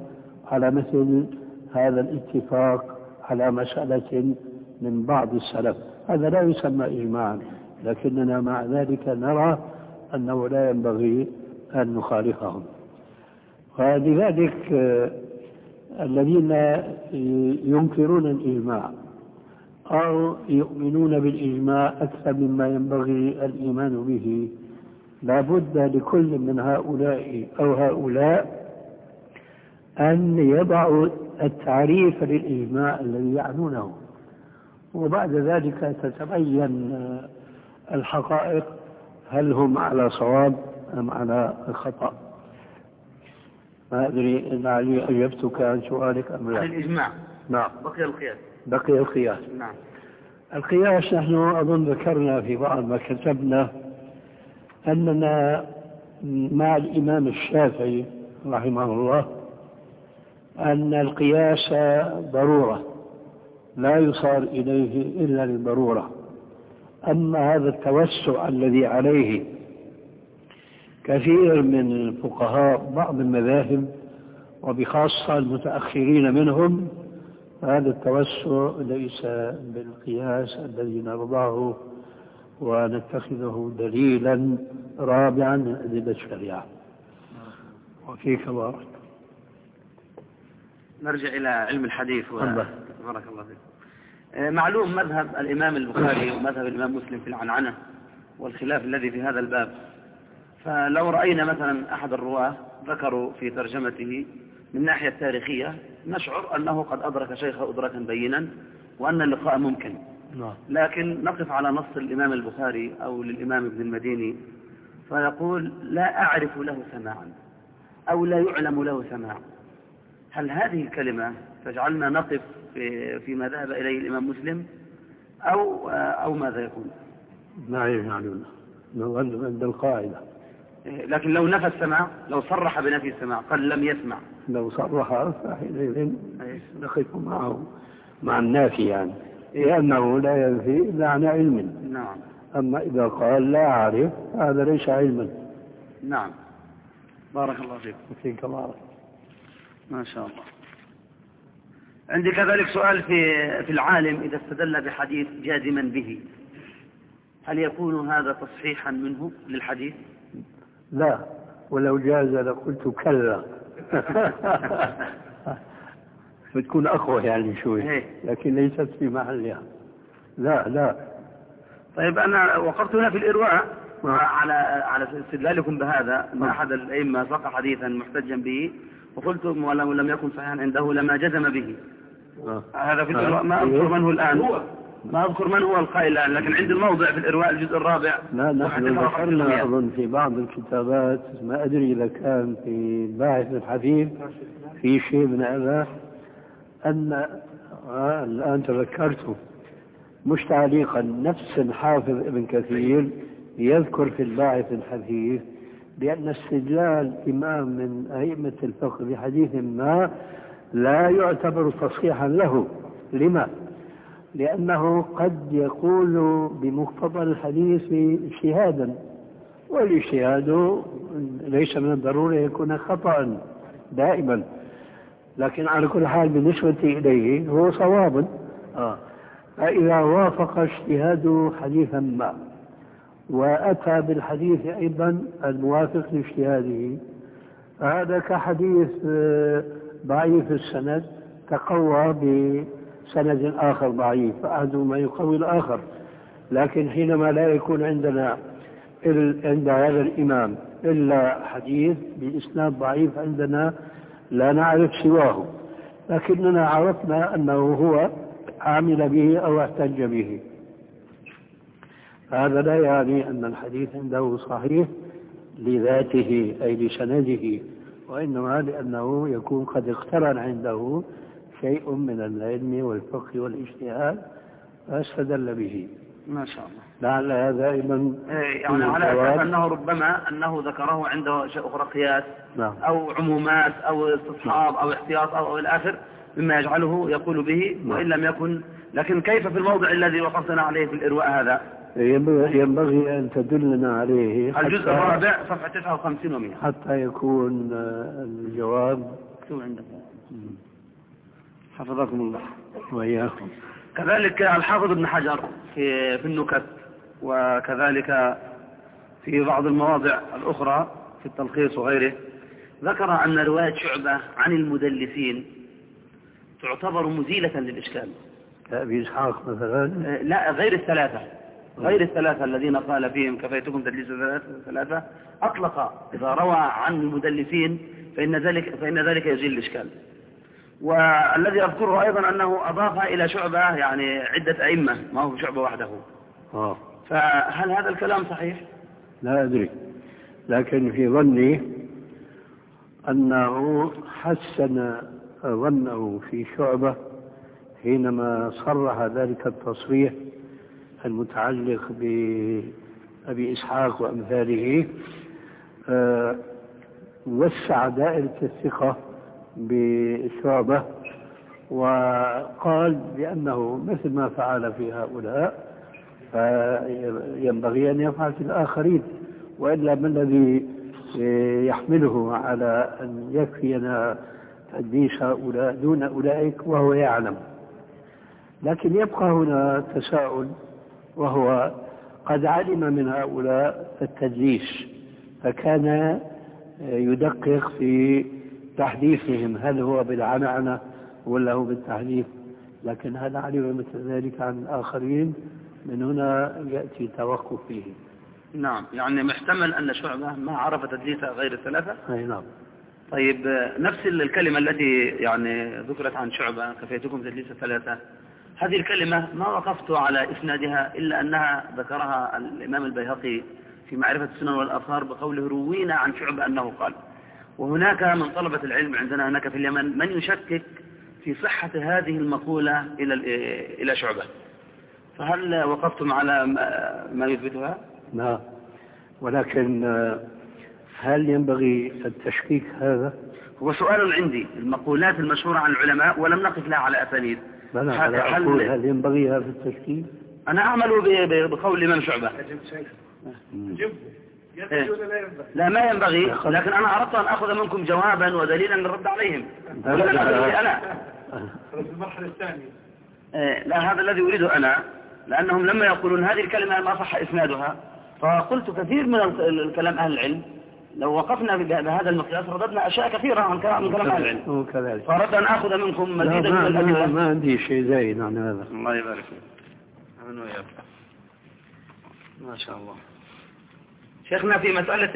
على مثل هذا الاتفاق على مسألة من بعض السلف. هذا لا يسمى إجماعا لكننا مع ذلك نرى أنه لا ينبغي أن نخالفهم. ولذلك آه، الذين ينكرون الإجماع أو يؤمنون بالإجماع أكثر مما ينبغي الإيمان به لا بد لكل من هؤلاء أو هؤلاء أن يضعوا التعريف للإجماع الذي يعنونه. وبعد ذلك تتبين الحقائق هل هم على صواب أم على خطأ. ما أدري إن علي أجبتك عن سؤالك أم لا. الإجماع. نعم. بقي القياس. بقي القياس. نعم. القياس نحن أظن ذكرنا في بعض ما كتبنا أننا مع الإمام الشافعي رحمه الله أن القياس ضرورة لا يصار إليه إلا للضرورة. أما هذا التوسع الذي عليه كثير من الفقهاء بعض المذاهب وبخاصة المتأخرين منهم هذا التوسع ليس بالقياس الذي نرضاه ونتخذه دليلا رابعا من أدلة الشريعة وفيك بارك نرجع إلى علم الحديث. بارك الله فيك. آه، معلوم مذهب الإمام البخاري ومذهب الإمام مسلم في العنعنة والخلاف الذي في هذا الباب. فلو رأينا مثلا أحد الرواة ذكروا في ترجمته من الناحية التاريخية نشعر أنه قد أدرك شيخه أدركا بينا وأن اللقاء ممكن. نعم. لكن نقف على نص الإمام البخاري أو للإمام ابن المديني فيقول لا أعرف له سماعا أو لا يعلم له سماع هل هذه الكلمة تجعلنا نقف في فيما ذهب إليه الإمام مسلم؟ أو أو ماذا يكون؟ لا يجعلون عند القاعدة. لكن لو نفى السماع لو صرح بنفي السماع قال لم يسمع. لو صرح فحينئذ نقف معه مع النافي يعني. لأنه لا ينفي إلا عن علم. نعم. أما إذا قال لا أعرف هذا ليس علما. نعم. بارك الله فيك. فيك بارك ما شاء الله. عندي كذلك سؤال في في العالم إذا استدل بحديث جازما به. هل يكون هذا تصحيحا منه للحديث؟ لا ولو جاز لقلت كلا. (laughs) بتكون أقوى يعني شوي إيه. لكن ليست في محلها لا لا. طيب أنا وقفت هنا في الإرواء على على استدلالكم بهذا أن أحد الأئمة ساق حديثا محتجا به. وقلت ولو لم يكن صحيحا عنده لما جزم به. آه. هذا في الإرواء ما أذكر من هو الآن. ما أذكر من هو القائل الآن لكن عندي الموضع في الإرواء الجزء الرابع. لا نحن ذكرنا. أظن في بعض الكتابات ما أدري إذا كان في باحث الحديث في شيء من هذا أن آه الآن تذكرته. مش تعليقا نفس الحافظ ابن كثير يذكر في الباعث الحديث بأن استدلال إمام من أئمة الفقه بحديث ما لا يعتبر تصحيحا له لما؟ لأنه قد يقول بمقتضى الحديث اجتهادا والاجتهاد ليس من الضروري يكون خطأ دائما لكن على كل حال بالنسبة إليه هو صواب آه. فإذا وافق اجتهاده حديثا ما وأتى بالحديث أيضا الموافق لاجتهاده. فهذا كحديث آه، ضعيف السند تقوى بسند آخر ضعيف أحدهما يقوي الآخر لكن حينما لا يكون عندنا عند هذا الإمام إلا حديث بإسناد ضعيف عندنا لا نعرف سواه. لكننا عرفنا أنه هو عامل به أو احتج به. هذا لا يعني أن الحديث عنده صحيح لذاته أي لسنده وإنما لأنه يكون قد اقترن عنده شيء من العلم والفقه والاجتهاد فاستدل به. ما شاء الله. لعل هذا أيضا يعني على. أساس أنه ربما أنه ذكره عنده أشياء أخرى قياس نعم. أو عمومات أو استصحاب أو احتياط أو, أو إلى آخر مما يجعله يقول به وإن لم يكن لكن كيف في الموضع الذي وقفتنا عليه في الإرواء هذا؟ ينبغي أن تدلنا عليه الجزء الرابع صفحة 59 و100 حتى يكون آه، الجواب. شو عندك؟ حفظكم الله. وإياكم. كذلك الحافظ ابن حجر في في النكت وكذلك في بعض المواضع الأخرى في التلخيص وغيره ذكر أن رواية شعبة عن المدلسين تعتبر مزيلة للإشكال. كأبي إسحاق مثلا. آه، لا غير الثلاثة. غير الثلاثة الذين قال فيهم كفيتكم تدليس ثلاثة؟ أطلق. إذا روى عن المدلسين فإن ذلك فإن ذلك يزيل الإشكال. والذي أذكره أيضا أنه أضاف إلى شعبة يعني عدة أئمة ما هو شعبة وحده. آه. فهل هذا الكلام صحيح؟ لا أدري. لكن في ظني أنه حسن ظنه في شعبة حينما صرح ذلك التصريح المتعلق بأبي إسحاق وأمثاله آه، وسع دائرة الثقة بشعبة وقال بأنه مثل ما فعل في هؤلاء فينبغي أن يفعل في الآخرين وإلا ما الذي يحمله على أن يكفينا تدليس هؤلاء دون أولئك وهو يعلم. لكن يبقى هنا تساؤل وهو قد علم من هؤلاء التدليس فكان يدقق في تحديثهم هل هو بالعنعنة ولا هو بالتحديث. لكن هل علم مثل ذلك عن الآخرين من هنا يأتي توقف فيه. نعم يعني محتمل أن شعبة ما عرف تدليس غير الثلاثة؟ أي نعم. طيب نفس الكلمة التي يعني ذكرت عن شعبة كفيتكم تدليس الثلاثة؟ هذه الكلمة ما وقفت على إسنادها إلا أنها ذكرها الإمام البيهقي في معرفة السنن والآثار بقوله روينا عن شعبة أنه قال وهناك من طلبة العلم عندنا هناك في اليمن من يشكك في صحة هذه المقولة إلى إلى شعبة فهل وقفتم على ما- يثبتها؟ نعم ولكن آه، هل ينبغي التشكيك هذا؟ هو سؤال عندي المقولات المشهورة عن العلماء ولم نقف لها على أسانيد أنا هل- أقول هل ينبغي هذا التشكيك؟ أنا أعمل بقول الإمام شعبة. ولا لا ينبغي؟ لا ما ينبغي. لكن أنا أردت أن أخذ منكم جوابا ودليلا للرد عليهم. أدري أنا في المرحلة الثانية. آه، لا هذا الذي أريده أنا. لأنهم لما يقولون هذه الكلمة ما صح إسنادها. فقلت كثير من الكلام أهل العلم. لو وقفنا بهذا المقياس رددنا أشياء كثيرة عن كلام العلم كذلك فأردت أن أخذ منكم مزيدا من الأدلة. ما عندي شيء زايد عن هذا. الله يبارك فيك. أمين وياك. ما شاء الله. شيخنا في مسألة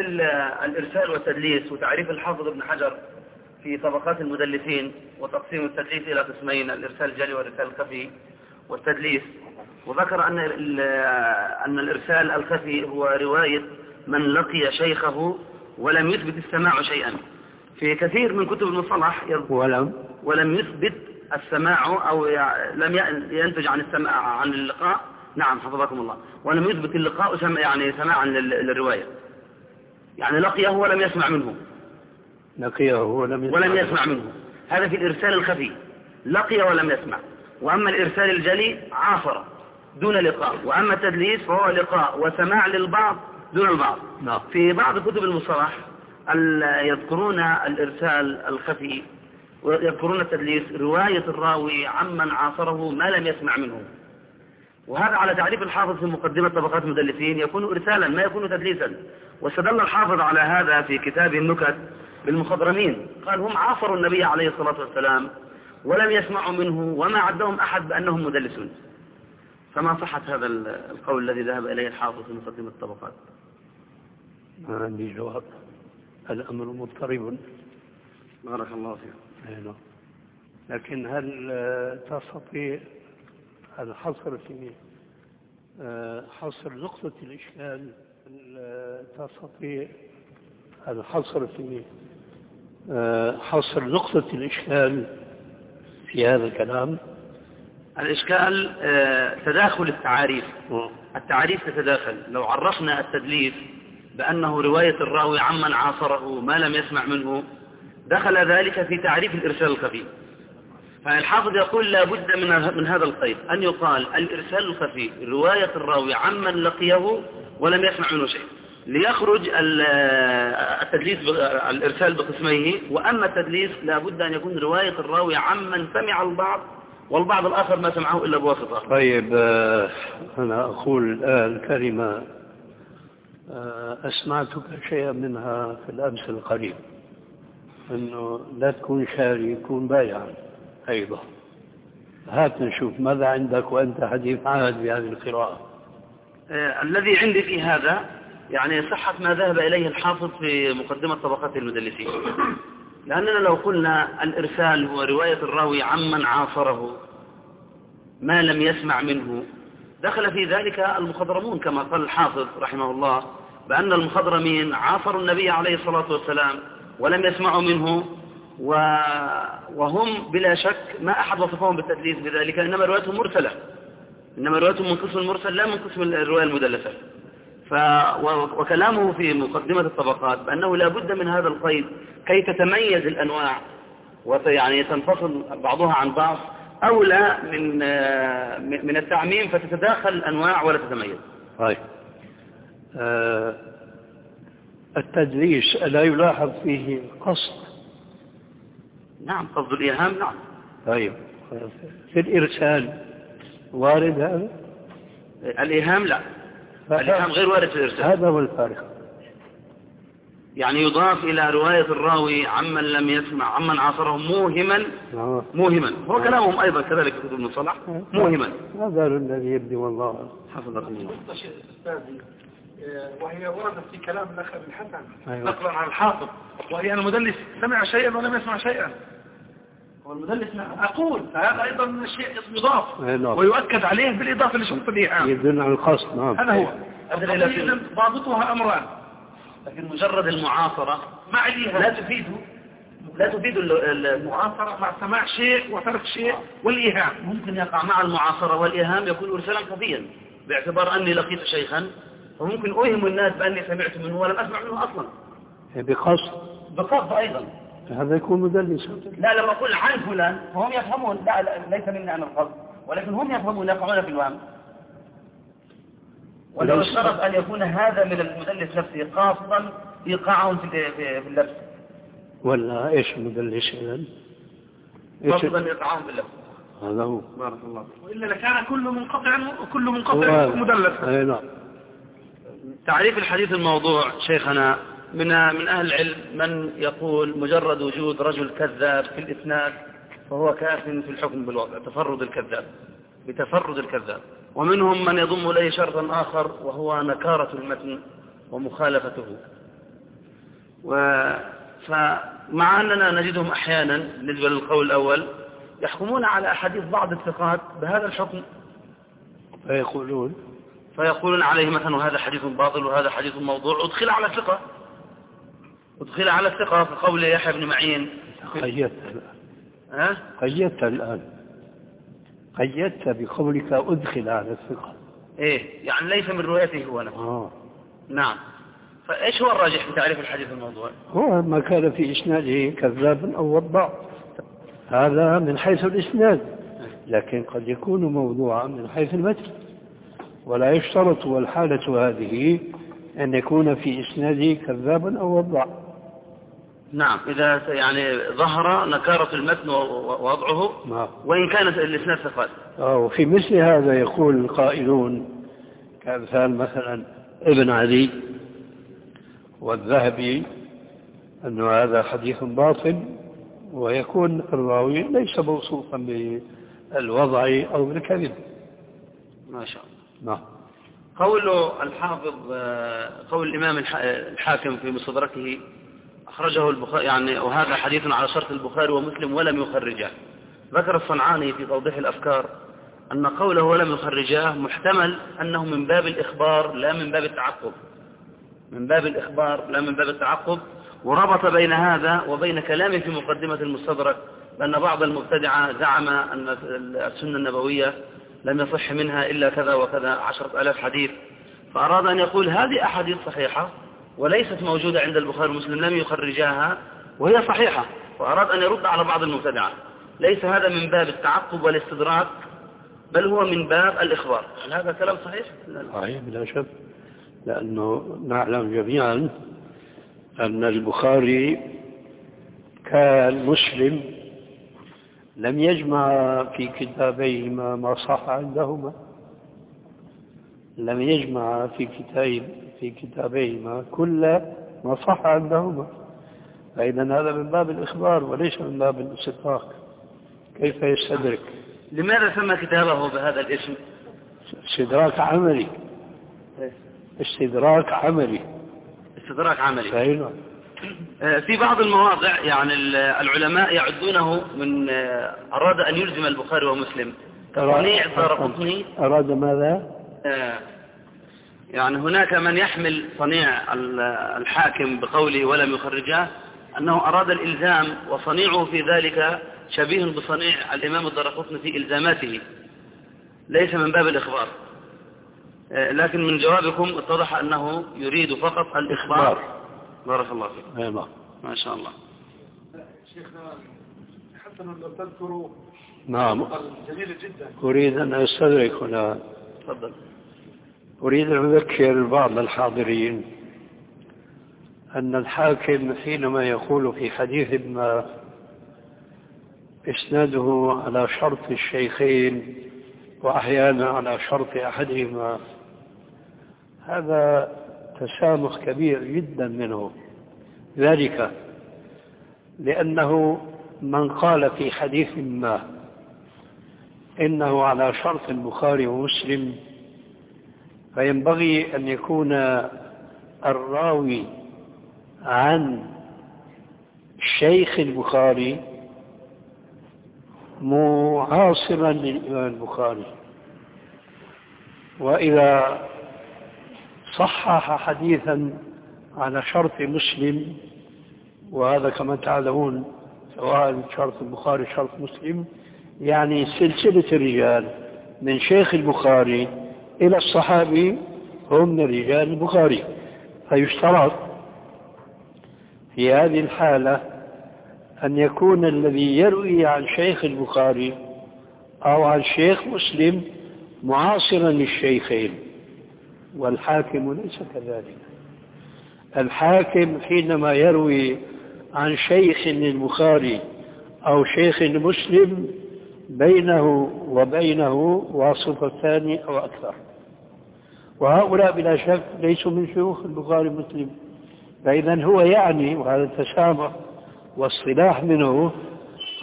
الإرسال والتدليس وتعريف الحافظ ابن حجر في طبقات المدلسين وتقسيم التدليس إلى قسمين الإرسال الجلي والإرسال الخفي والتدليس. وذكر أن أن الإرسال الخفي هو رواية من لقي شيخه ولم يثبت السماع شيئا. في كثير من كتب المصطلح ولم ولم يثبت السماع أو لم ينتج عن السماع عن اللقاء. نعم حفظكم الله. ولم يثبت اللقاء سمع يعني سماعا للرواية. يعني لقيه ولم يسمع منه. لقيه ولم يسمع, ولم يسمع منه. هذا في الإرسال الخفي. لقي ولم يسمع. وأما الإرسال الجلي عاصر دون لقاء. وأما التدليس فهو لقاء. وسماع للبعض دون البعض نعم. في بعض كتب المصطلح يذكرون الإرسال الخفي ويذكرون التدليس رواية الراوي عمن عاصره ما لم يسمع منه. وهذا على تعريف الحافظ في مقدمة طبقات المدلسين يكون إرسالا ما يكون تدليسا. واستدل الحافظ على هذا في كتاب النكت بالمخضرمين. قال هم عاصروا النبي عليه الصلاة والسلام ولم يسمعوا منه وما عدهم أحد بأنهم مدلسون. فما صحة هذا القول الذي ذهب إليه الحافظ في مقدمة الطبقات؟ ما عندي جواب. الأمر مضطرب. بارك الله فيك. نعم. لكن هل تستطيع الحصر في آه، حصر نقطة الإشكال تستطيع الحصر في آه، حصر نقطة الإشكال في هذا الكلام. الإشكال آه، تداخل التعاريف. التعاريف تتداخل. لو عرفنا التدليس بأنه رواية الراوي عمن عاصره ما لم يسمع منه دخل ذلك في تعريف الإرسال الخفي. فالحافظ يقول لا بد من من هذا القيد. أن يقال الإرسال الخفي رواية الراوي عمن لقيه ولم يسمع منه شيء. ليخرج التدليس الإرسال بقسميه وأما التدليس لا بد أن يكون رواية الراوي عمن سمع البعض والبعض الآخر ما سمعه إلا بواسطة. طيب آه، أنا أقول الآن كلمة أسمعتك شيئا منها في الأمس القريب أنه لا تكون شاري يكون بايعا أيضا. هات نشوف ماذا عندك وأنت حديث عهد بهذه القراءة. آه الذي عندي في هذا يعني صحة ما ذهب إليه الحافظ في مقدمة طبقات المدلسين. لأننا لو قلنا الإرسال هو رواية الراوي عمن عاصره ما لم يسمع منه دخل في ذلك المخضرمون كما قال الحافظ رحمه الله بأن المخضرمين عاصروا النبي عليه الصلاة والسلام ولم يسمعوا منه وهم بلا شك ما أحد وصفهم بالتدليس بذلك إنما روايتهم مرسلة. إنما روايتهم من قسم المرسل لا من قسم الرواية المدلسة. ف وكلامه في مقدمة الطبقات بأنه لا بد من هذا القيد كي تتميز الأنواع ويعني تنفصل بعضها عن بعض أولى من من التعميم فتتداخل الأنواع ولا تتميز. طيب. آه التدليس لا يلاحظ فيه قصد نعم قصد الإيهام نعم. طيب. في الإرسال وارد هذا؟ الإيهام لا. الإيهام غير وارد في الإرسال. هذا هو الفارق. يعني يضاف إلى رواية الراوي عمن لم يسمع عمن عاصره موهما نعم. موهما. هو كلامهم أيضا كذلك في كتب الصلاح موهما. هذا الذي يبدي والله. حفظكم الله. وهي وردت في كلام الأخ بن حسن أيوة. نقلا عن الحافظ. وهي أن المدلس سمع شيئا ولم يسمع شيئا. هو المدلس نعم أقول هذا أيضا شيء يضاف نعم. ويؤكد عليه بالإضافة لشرط الإيهام يدل على القصد نعم. هذا هو. أدري لكن ضابطها أمران. لكن مجرد المعاصرة مع الإيهام لا تفيد لا تفيد المعاصرة مع سماع شيء وترك شيء والإيهام ممكن يقع مع المعاصرة والإيهام يكون إرسالا خفيا باعتبار أني لقيت شيخا وممكن أوهم الناس بأني سمعت منه ولم أسمع منه أصلا. بقصد. بقصد أيضا. هذا يكون مدلسا لا لما أقول عن فلان فهم يفهمون. لا, لا ليس مني أنا القصد. ولكن هم يفهمون يقعون في الوهم. ولو اشترط أن يكون هذا من المدلس نفسه قاصدا إيقاعهم في في اللبس. ولا إيش المدلس إذن فرضا إطعام بالله هذا هو. بارك الله وإلا لكان كل منقطع وكل منقطع مدلس. أي نعم. تعريف الحديث الموضوع شيخنا من من أهل العلم من يقول مجرد وجود رجل كذاب في الإسناد فهو كاف في الحكم بالوضع تفرد الكذاب بتفرد الكذاب. ومنهم من يضم إليه شرطا آخر وهو نكارة المتن ومخالفته. و فمع أننا نجدهم أحيانا بالنسبة للقول الأول يحكمون على أحاديث بعض الثقات بهذا الحكم. فيقولون. فيقولون عليه مثلا وهذا حديث باطل وهذا حديث موضوع أدخل على ثقة أدخل على الثقة في قول يحيى بن معين. قيدت ها؟ قيدت الآن. قيدت بقولك أدخل على الثقة. إيه يعني ليس من روايته هو نفسه. آه. نعم. فإيش هو الراجح في تعريف الحديث الموضوع؟ هو ما كان في إسناده كذاب أو وضع. هذا من حيث الإسناد. لكن قد يكون موضوعا من حيث المتن. ولا يشترط والحالة هذه أن يكون في إسناده كذابا أو وضع. نعم إذا يعني ظهر نكارة المتن ووضعه نعم. وإن كانت الإسناد ثقات آه، وفي مثل هذا يقول القائلون كأمثال مثلا ابن علي والذهبي أن هذا حديث باطل ويكون الراوي ليس موصوفا بالوضع أو بالكذب. ما شاء الله. نعم. قول الحافظ آه، قول الإمام الح- الحاكم في مستدركه أخرجه البخاري يعني وهذا حديث على شرط البخاري ومسلم ولم يخرجه ذكر الصنعاني في توضيح الأفكار أن قوله ولم يخرجاه محتمل أنه من باب الإخبار لا من باب التعقب. من باب الإخبار لا من باب التعقب. وربط بين هذا وبين كلامه في مقدمة المستدرك بأن بعض المبتدعة زعم أن السنة النبوية لم يصح منها إلا كذا وكذا عشرة ألاف حديث. فأراد أن يقول هذه أحاديث صحيحة. وليست موجودة عند البخاري ومسلم لم يخرجاها وهي صحيحة. وأراد أن يرد على بعض المبتدعة. ليس هذا من باب التعقب والاستدراك بل هو من باب الإخبار. هل هذا كلام صحيح؟ صحيح بلا شك. لأنه نعلم جميعا أن البخاري كان مسلم لم يجمع في كتابيهما ما صح عندهما. لم يجمع في كتاب في كتابيهما كل ما صح عندهما. فإذا هذا من باب الإخبار وليس من باب الاستدراك كيف يستدرك؟ لماذا سمى كتابه بهذا الاسم؟ استدراك عملي. استدراك عملي. استدراك عملي. فإنه آه، في بعض المواضع يعني ال- العلماء يعدونه من آه، أراد أن يلزم البخاري ومسلم. كصنيع الدارقطني أراد ماذا؟ يعني هناك من يحمل صنيع ال- الحاكم بقوله ولم يخرجاه أنه أراد الإلزام وصنيعه في ذلك شبيه بصنيع الإمام الدارقطني في إلزاماته. ليس من باب الإخبار. آه، لكن من جوابكم اتضح أنه يريد فقط الإخبار. بارك الله فيك. نعم. ما شاء الله. شيخنا حسن لو تذكروا نعم. جميلة جدا. أريد أن أستدرك هنا. تفضل. أريد أن أذكر بعض الحاضرين أن الحاكم حينما يقول في حديث ما إسناده على شرط الشيخين وأحيانا على شرط أحدهما هذا تسامح كبير جدا منه. ذلك لأنه من قال في حديث ما إنه على شرط البخاري ومسلم فينبغي أن يكون الراوي عن شيخ البخاري معاصرا للإمام البخاري. وإذا صحح حديثا على شرط مسلم وهذا كما تعلمون سواء شرط البخاري شرط مسلم يعني سلسلة الرجال من شيخ البخاري إلى الصحابي هم من رجال البخاري. فيشترط في هذه الحالة أن يكون الذي يروي عن شيخ البخاري أو عن شيخ مسلم معاصرا للشيخين والحاكم ليس كذلك. الحاكم حينما يروي عن شيخ للبخاري أو شيخ مسلم بينه وبينه واسطتان أو أكثر. وهؤلاء بلا شك ليسوا من شيوخ البخاري مسلم فإذا هو يعني وهذا التسامح واصطلاح منه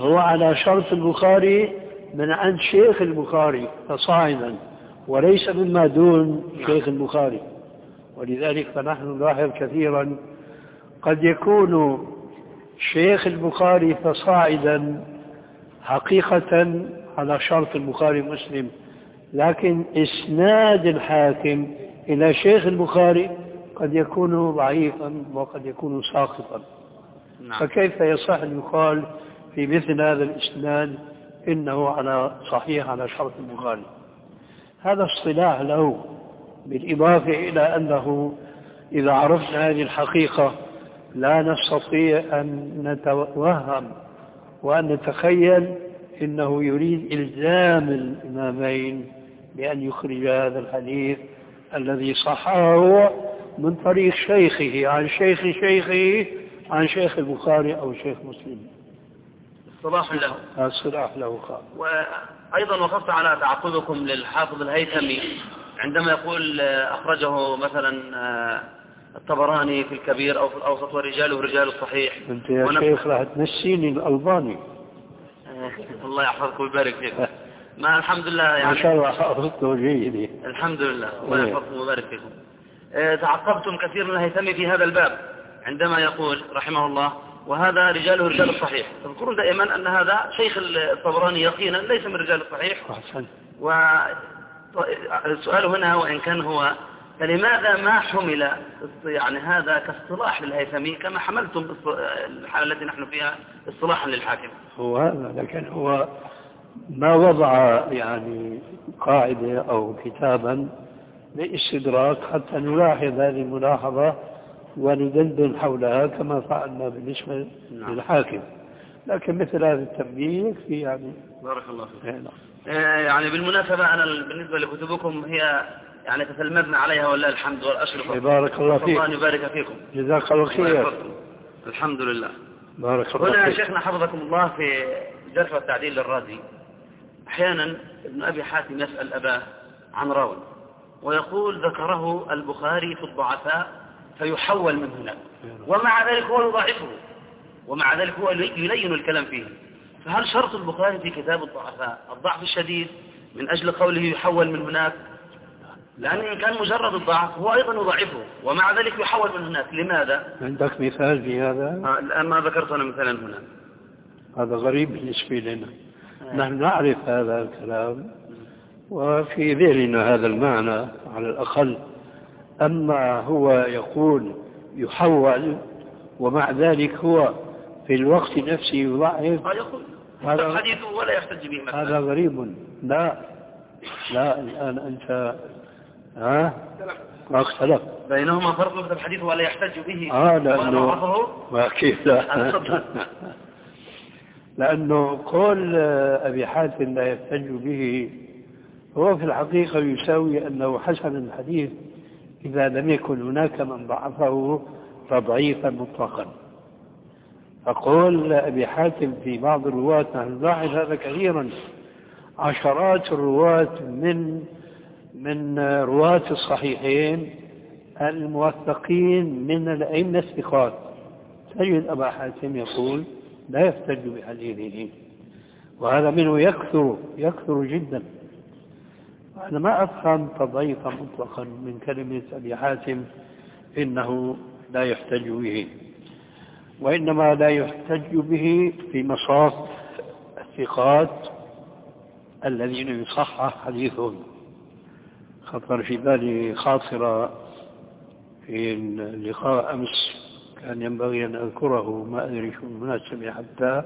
هو على شرط البخاري من عند شيخ البخاري فصاعدا وليس مما دون شيخ البخاري. ولذلك فنحن نلاحظ كثيرا قد يكون شيخ البخاري فصاعدا حقيقة على شرط البخاري مسلم لكن إسناد الحاكم إلى شيخ البخاري قد يكون ضعيفا وقد يكون ساقطا نعم. فكيف يصح أن يقال في مثل هذا الإسناد إنه على صحيح على شرط البخاري هذا اصطلاح له بالإضافة إلى أنه إذا عرفنا هذه الحقيقة لا نستطيع أن نتوهم وأن نتخيل إنه يريد إلزام الإمامين بأن يخرج هذا الحديث الذي صححه من طريق شيخه عن شيخ شيخه عن شيخ البخاري أو شيخ مسلم. اصطلاح له. اصطلاح له خالص وأيضا وقفت على تعقبكم للحافظ الهيثمي. عندما يقول أخرجه مثلا آه، الطبراني في الكبير أو في الأوسط ورجاله رجال الصحيح. أنت يا شيخ راح تنسيني الألباني. (laughs) الله يحفظكم ويبارك فيكم. ما الحمد لله يعني ما شاء الله حافظته جيد الحمد لله. الله إيه. يحفظكم ويبارك فيكم. آه، تعقبتم كثير من الهيثمي في هذا الباب عندما يقول رحمه الله وهذا رجاله رجال الصحيح. تذكرون دائما أن هذا شيخ الطبراني يقينا ليس من رجال الصحيح. والسؤال هنا وإن كان هو فلماذا ما حمل يعني هذا كاصطلاح للهيثمي كما حملتم الحالة التي نحن فيها اصطلاحا للحاكم هو هذا لكن هو ما وضع يعني قاعدة أو كتابا لإستدراك حتى نلاحظ هذه الملاحظة وندندن حولها كما فعلنا بالنسبة نعم. للحاكم لكن مثل هذا التنبيه في يعني بارك الله فيك إيه، نعم. آه، يعني بالمناسبة أنا بالنسبة لكتبكم هي يعني تتلمذنا عليها ولله الحمد والأشرف بارك الله فيك. الله يبارك فيكم. جزاك الله خير. الحمد لله. بارك الله هنا شيخنا حفظكم الله في جرف التعديل للرازي. أحيانا ابن أبي حاتم يسأل أباه عن راوي ويقول ذكره البخاري في الضعفاء فيحول من هناك. ومع ذلك هو يضعفه ومع ذلك هو يلين الكلام فيه. فهل شرط البخاري في كتاب الضعفاء الضعف الشديد من أجل قوله يحول من هناك؟ لأن إن كان مجرد الضعف هو أيضا يضعفه ومع ذلك يحول من هناك لماذا؟ عندك مثال في هذا؟ آه، الآن ما ذكرت أنا مثلا هنا هذا غريب بالنسبة لنا آه. نحن نعرف هذا الكلام وفي ذهننا هذا المعنى على الأقل أما هو يقول يحول ومع ذلك هو في الوقت نفسه يضعف آه، هذا حديثه ولا يحتج به هذا غريب لا لا الآن أنت ها؟ ما اختلف بينهما فرق في الحديث ولا يحتج به؟ آه لأنه ما كيف لا. (laughs) لأنه قول أبي حاتم لا يحتج به هو في الحقيقة يساوي أنه حسن الحديث إذا لم يكن هناك من ضعفه تضعيفا مطلقا. فقول أبي حاتم في بعض الرواة نحن نلاحظ هذا كثيرا عشرات الرواة من من رواة الصحيحين الموثقين من الأئمة الثقات. تجد أبا حاتم يقول لا يحتج بحديثه. وهذا منه يكثر يكثر جدا. أنا ما أفهم تضعيفا مطلقا من كلمة أبي حاتم إنه لا يحتج به وإنما لا يحتج به في مصاف الثقات الذين يصحح حديثهم. خطر في بالي خاطرة في اللقاء أمس كان ينبغي أن أذكره ما أدري شو المناسبة حتى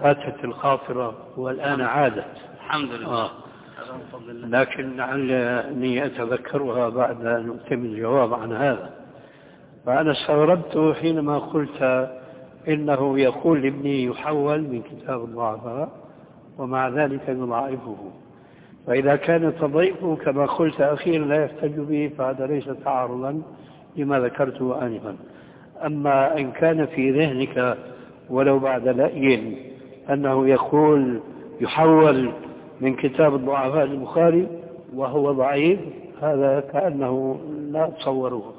فاتت الخاطرة والآن عادت. الحمد لله. آه. لكن لعلني أتذكرها بعد أن أتم الجواب عن هذا. فأنا استغربت حينما قلت إنه يقول لابني يحول من كتاب الضعفاء ومع ذلك يضاعفه. فإذا كان تضيفه كما قلت أخيرا لا يحتج به فهذا ليس تعارضا لما ذكرته آنفا. أما إن كان في ذهنك ولو بعد لأي أنه يقول يحول من كتاب الضعفاء البخاري وهو ضعيف هذا كأنه لا تصوروه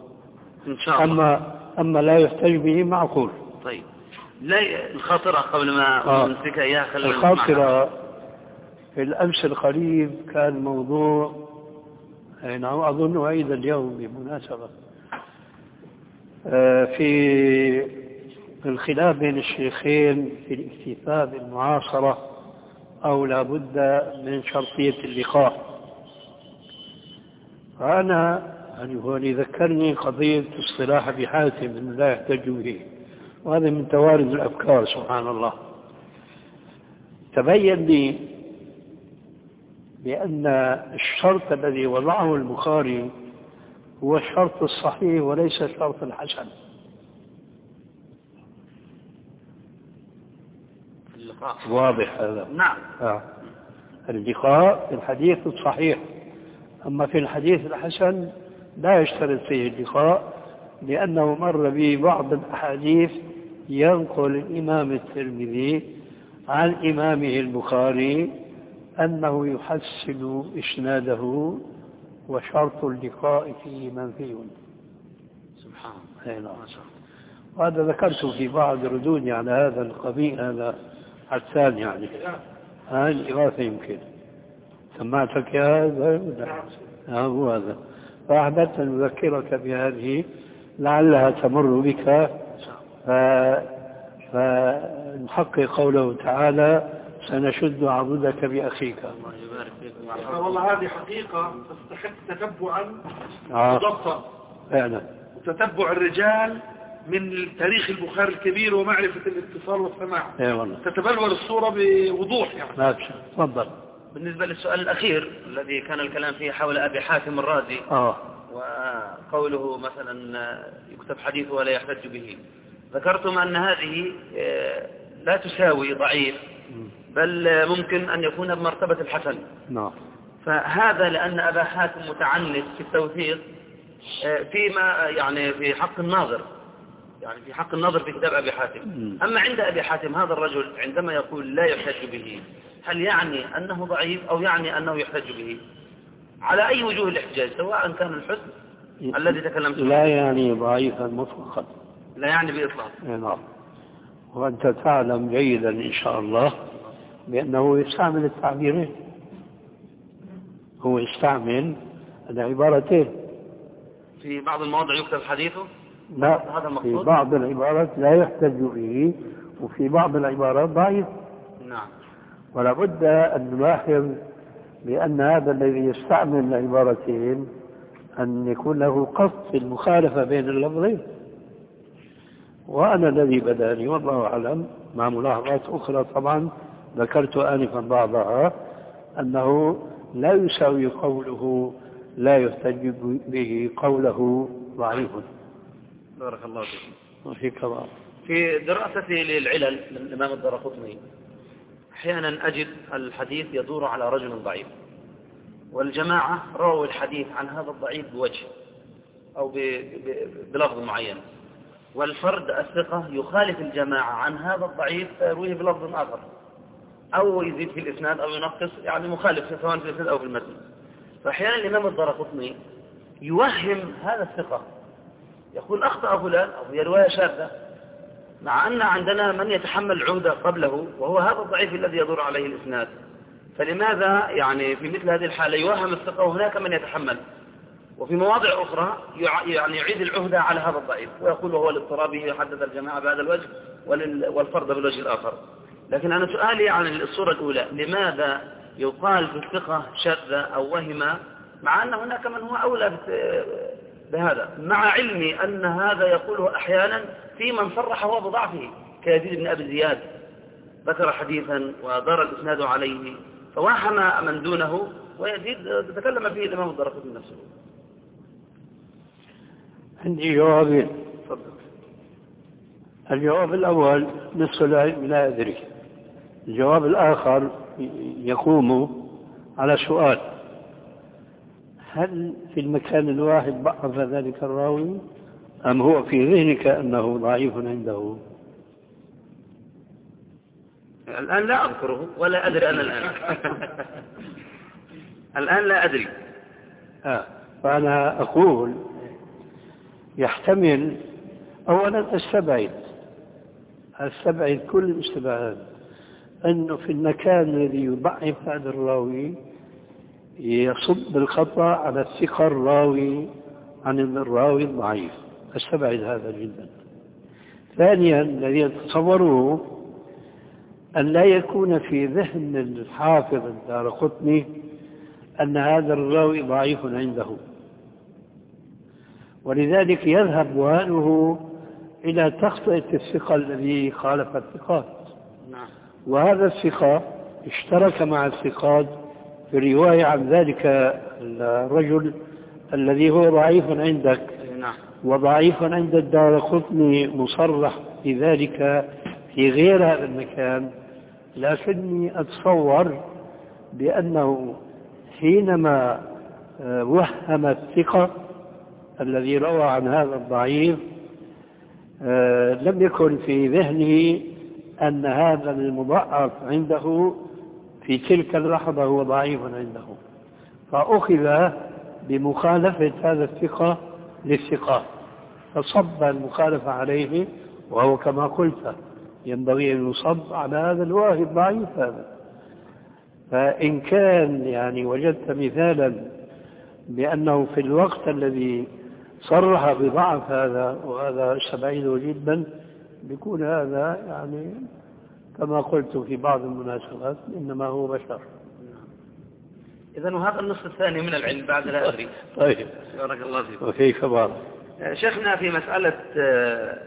إن شاء الله. أما أما لا يحتج به معقول. طيب. لا الخاطرة قبل ما آه. نمسك إياها خلينا الخاطرة الأمس القريب كان موضوع نعم أظن أيضا اليوم بمناسبة. آه، في الخلاف بين الشيخين في الاكتفاء بالمعاصرة أو لابد من شرطية اللقاء. فأنا يعني ذكرني قضية اصطلاح أبي حاتم أنه لا يحتج به وهذا من توارد الأفكار سبحان الله. تبين لي بأن الشرط الذي وضعه البخاري هو الشرط الصحيح وليس الشرط الحسن. اللقاء. واضح هذا. نعم. آه. اللقاء في الحديث الصحيح. أما في الحديث الحسن لا يشترط فيه اللقاء لأنه مر به بعض الأحاديث ينقل الإمام الترمذي عن إمامه البخاري أنه يحسن إسناده وشرط اللقاء فيه منفي. سبحان أي نعم. وهذا ذكرت في بعض ردودي على هذا القبيل هذا حسان يعني. هاي الإغاثة يمكن. سمعتك يا هذا؟ آه، هو هذا. فأحببت أن أذكرك بهذه لعلها تمر بك. فنحقق قوله تعالى سنشد عضدك بأخيك. الله يبارك فيك والله هذه حقيقة تستحق تتبعا آه. وضبطا فعلا. وتتبع الرجال من تاريخ البخاري الكبير ومعرفة الاتصال والسماع. اي والله. تتبلور الصورة بوضوح يعني. تفضل. بالنسبة للسؤال الأخير الذي كان الكلام فيه حول أبي حاتم الرازي آه. وقوله مثلا يكتب حديثه ولا يحتج به ذكرتم أن هذه آه، لا تساوي ضعيف. بل ممكن أن يكون بمرتبة الحسن. نعم. فهذا لأن أبا حاتم متعنت في التوثيق آه، فيما يعني في حق الناظر. يعني في حق الناظر في كتاب أبي حاتم. أما عند أبي حاتم هذا الرجل عندما يقول لا يحتج به هل يعني أنه ضعيف أو يعني أنه يحتج به؟ على أي وجوه الاحتجاج؟ سواء كان الحسن الذي تكلمت لا عنه. يعني ضعيفا مطلقا. لا يعني بإطلاق. اي نعم. وأنت تعلم جيدا إن شاء الله بأنه يستعمل التعبيرين. هو يستعمل العبارتين. في بعض المواضع يكتب حديثه؟ لا هذا المقصود؟ في بعض العبارات لا يحتج به وفي بعض العبارات ضعيف. نعم. ولا بد أن نلاحظ بأن هذا الذي يستعمل العبارتين أن يكون له قصد في المخالفة بين اللفظين. وأنا الذي بدأني والله أعلم مع ملاحظات أخرى طبعا ذكرت آنفا بعضها أنه لا يساوي قوله لا يحتج به قوله ضعيف. بارك الله فيك. وفي كبار في دراستي للعلل للإمام الدرقطني أحيانا أجد الحديث يدور على رجل ضعيف والجماعة رووا الحديث عن هذا الضعيف بوجه أو بلفظ معين والفرد الثقة يخالف الجماعة عن هذا الضعيف فيرويه بلفظ آخر. أو يزيد في الإسناد أو ينقص يعني مخالف سواء في الإسناد أو في المتن. فأحيانا الإمام الدرقطني يوهم هذا الثقة. يقول أخطأ فلان أو هي رواية شاذة مع أن عندنا من يتحمل العهدة قبله وهو هذا الضعيف الذي يدور عليه الإسناد. فلماذا يعني في مثل هذه الحالة يوهم الثقة وهناك من يتحمل؟ وفي مواضع أخرى يع- يعني يعيد العهدة على هذا الضعيف ويقول وهو الاضطرابي يحدد الجماعة بهذا الوجه والفرد بالوجه الآخر. لكن أنا سؤالي عن الصورة الأولى لماذا يقال في الثقة شذ أو وهم مع أن هناك من هو أولى بهذا؟ مع علمي أن هذا يقوله أحيانا في من صرح هو بضعفه كيزيد بن أبي زياد. ذكر حديثا ودار الإسناد عليه فواحم من دونه ويزيد تكلم فيه الإمام الدرقطني نفسه. عندي جوابين الجواب الأول نصف العلم لا أدري. الجواب الآخر يقوم على سؤال. هل في المكان الواحد ضعف ذلك الراوي؟ أم هو في ذهنك أنه ضعيف عنده؟ الآن لا أذكره ولا أدري أنا الآن. الآن لا أدري. آه. فأنا أقول يحتمل أولا استبعد استبعد كل الاستبعاد أنه في المكان الذي يضعف هذا الراوي يصب الخطأ على الثقة الراوي عن الراوي الضعيف. أستبعد هذا جدا. ثانيا الذي يتصوره أن لا يكون في ذهن الحافظ الدار قطني أن هذا الراوي ضعيف عنده. ولذلك يذهب وهنه إلى تخطئة الثقة الذي خالف الثقات. نعم. وهذا الثقة اشترك مع الثقات في الرواية عن ذلك الرجل الذي هو ضعيف عندك. نعم. وضعيف عند الدار قطني مصرح بذلك في غير هذا المكان. لكني أتصور بأنه حينما وهم الثقة الذي روى عن هذا الضعيف آه، لم يكن في ذهنه أن هذا المضعف عنده في تلك اللحظة هو ضعيف عنده. فأخذ بمخالفة هذا الثقة للثقات فصب المخالفة عليه وهو كما قلت ينبغي أن يصب على هذا الواهي الضعيف هذا. فإن كان يعني وجدت مثالا بأنه في الوقت الذي صرح بضعف هذا وهذا سبعيد جدا بيكون هذا يعني كما قلت في بعض المناسبات إنما هو بشر. إذا وهذا النصف الثاني من العلم بعد لا أدري. (laughs) طيب. بارك الله فيك. وكيف بعض شيخنا في مسألة آه،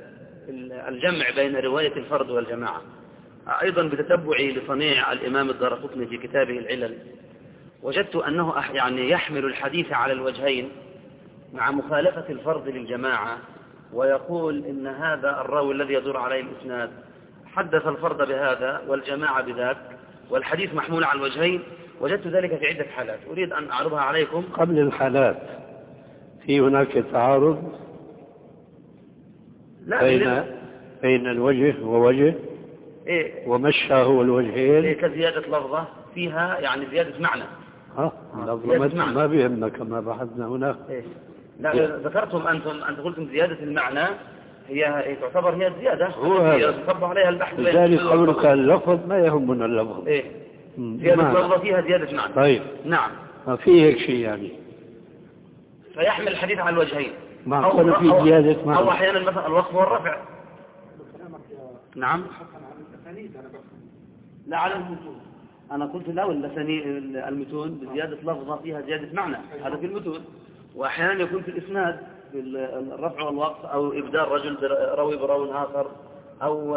الجمع بين رواية الفرد والجماعة أيضا بتتبعي لصنيع الإمام الدارقطني في كتابه العلل. وجدت أنه يعني يحمل الحديث على الوجهين مع مخالفة الفرد للجماعة. ويقول إن هذا الراوي الذي يدور عليه الإسناد حدث الفرد بهذا والجماعة بذاك والحديث محمول على الوجهين وجدت ذلك في عدة حالات. أريد أن أعرضها عليكم. قبل الحالات في هناك تعارض لا بين بين الوجه ووجه؟ إيه. ومشى هو الوجهين؟ إيه كزيادة لفظة فيها يعني زيادة معنى. ها اللفظة ما, ما بيهمنا كما بحثنا هناك. إيه. لا ذكرتم أنتم أنت قلتم زيادة المعنى هي تعتبر هي الزيادة هو هذا. يصب عليها البحث لذلك قولك اللفظ ما يهمنا اللفظ. إيه. زيادة لفظة فيها زيادة معنى. طيب. نعم. ما في هيك شيء يعني. فيحمل الحديث على الوجهين. معقول في زيادة معنى. أو أحيانا مثلا الوصف والرفع نعم. لا على المتون. أنا قلت لا المتون بزيادة لفظة فيها زيادة معنى. هذا في المتون. وأحيانا يكون في الإسناد في الرفع والوقف أو إبدال رجل روي براو آخر أو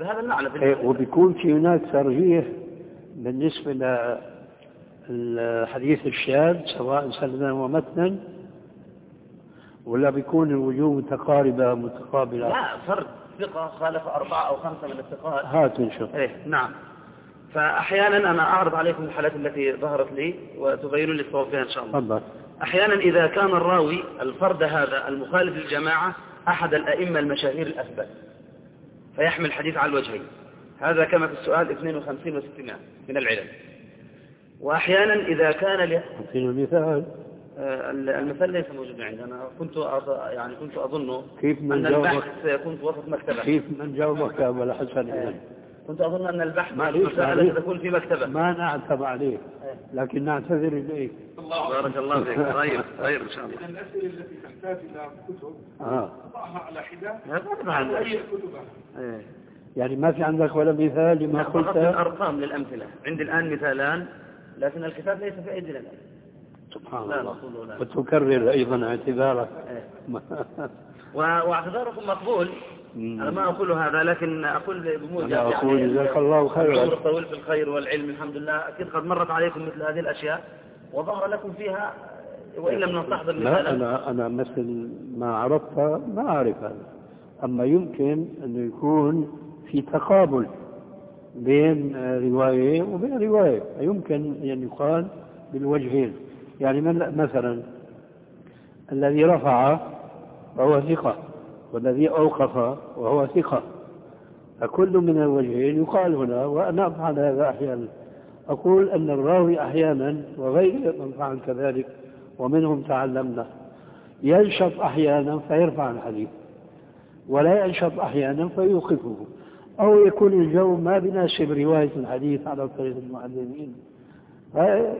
بهذا المعنى في إيه، وبيكون في هناك ترجيح بالنسبة للحديث الشاذ سواء سندا ومتنا ولا بيكون الوجوه متقاربة متقابلة؟ لا فرد ثقة خالف أربعة أو خمسة من الثقات. هات نشوف إيه نعم. فأحيانا أنا أعرض عليكم الحالات التي ظهرت لي وتبينوا لي الصواب فيها إن شاء الله. تفضل. أحيانا إذا كان الراوي الفرد هذا المخالف للجماعة أحد الأئمة المشاهير الأثبت. فيحمل الحديث على الوجهين. هذا كما في السؤال 52 و600 من العلم وأحيانا إذا كان ل... المثال. آه، المثال ليس موجودا عندي. أنا كنت يعني كنت أظن كيف من أن البحث سيكون في وسط مكتبة. كيف من جاوبك يا أبو الحسن آه. كنت أظن أن البحث تكون في مكتبة. ما نعتب عليه. آه. لكن نعتذر إليك بارك الله فيك. (laughs) طيب طيب إن شاء الله. الأسئلة التي تحتاج إلى كتب آه. ضعها على حدة. كتبها إيه. يعني ما في عندك ولا مثال لما قلت؟ الأرقام للأمثلة. عندي الآن مثالان لكن الكتاب ليس في أيدينا الآن. سبحان لا الله. لا. وتكرر أيضا اعتذارك إيه. (laughs) واعتذاركم مقبول. أنا ما أقول هذا لكن أقول بموجب أنا أقول يعني جزاك الله خيرا. العمر الطويل في الخير والعلم الحمد لله. أكيد قد مرت عليكم مثل هذه الأشياء. وظهر لكم فيها وإن لم نستحضر لا أنا أنا مثل ما عرفت ما أعرف هذا. أما يمكن أن يكون في تقابل بين رواية وبين رواية. يمكن أن يقال بالوجهين. يعني من- مثلا الذي رفع فهو ثقة والذي أوقف وهو ثقة. فكل من الوجهين يقال هنا وأنا أفعل هذا أحيانا. أقول أن الراوي أحيانا وغير من فعل كذلك ومنهم تعلمنا. ينشط أحيانا فيرفع الحديث ولا ينشط أحيانا فيوقفه أو يكون الجو ما بناسب رواية الحديث على طريق المعلمين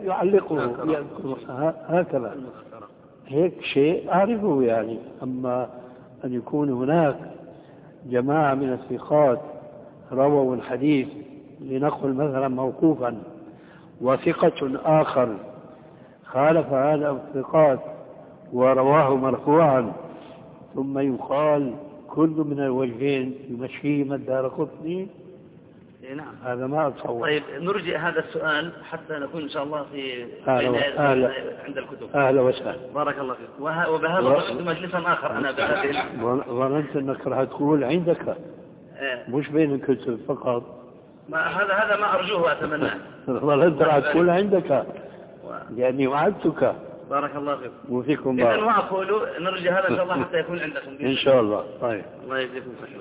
يعلقه يذكر هكذا. هيك شيء أعرفه يعني. أما أن يكون هناك جماعة من الثقات رووا الحديث لنقل مثلا موقوفا وثقة آخر. خالف هذا الثقات ورواه مرفوعا. ثم يقال كل من الوجهين يمشيه الدار قطني. إيه، نعم. هذا ما أتصور. طيب نرجئ هذا السؤال حتى نكون إن شاء الله في أهلا أهلا عند الكتب. أهلا وسهلا. بارك الله فيك. وبهذا و... قصد مجلسا آخر أنا بهذه ظننت أنك راح تقول عندك. إيه. مش بين الكتب فقط. ما هذا هذا ما أرجوه وأتمناه راح تقول عندك. لأني (laughs) وعدتك. بارك الله فيكم وفيكم بارك. ما أقول نرجع هذا إن شاء الله حتى يكون عندكم. (laughs) إن شاء الله. طيب. الله يجزيكم خير.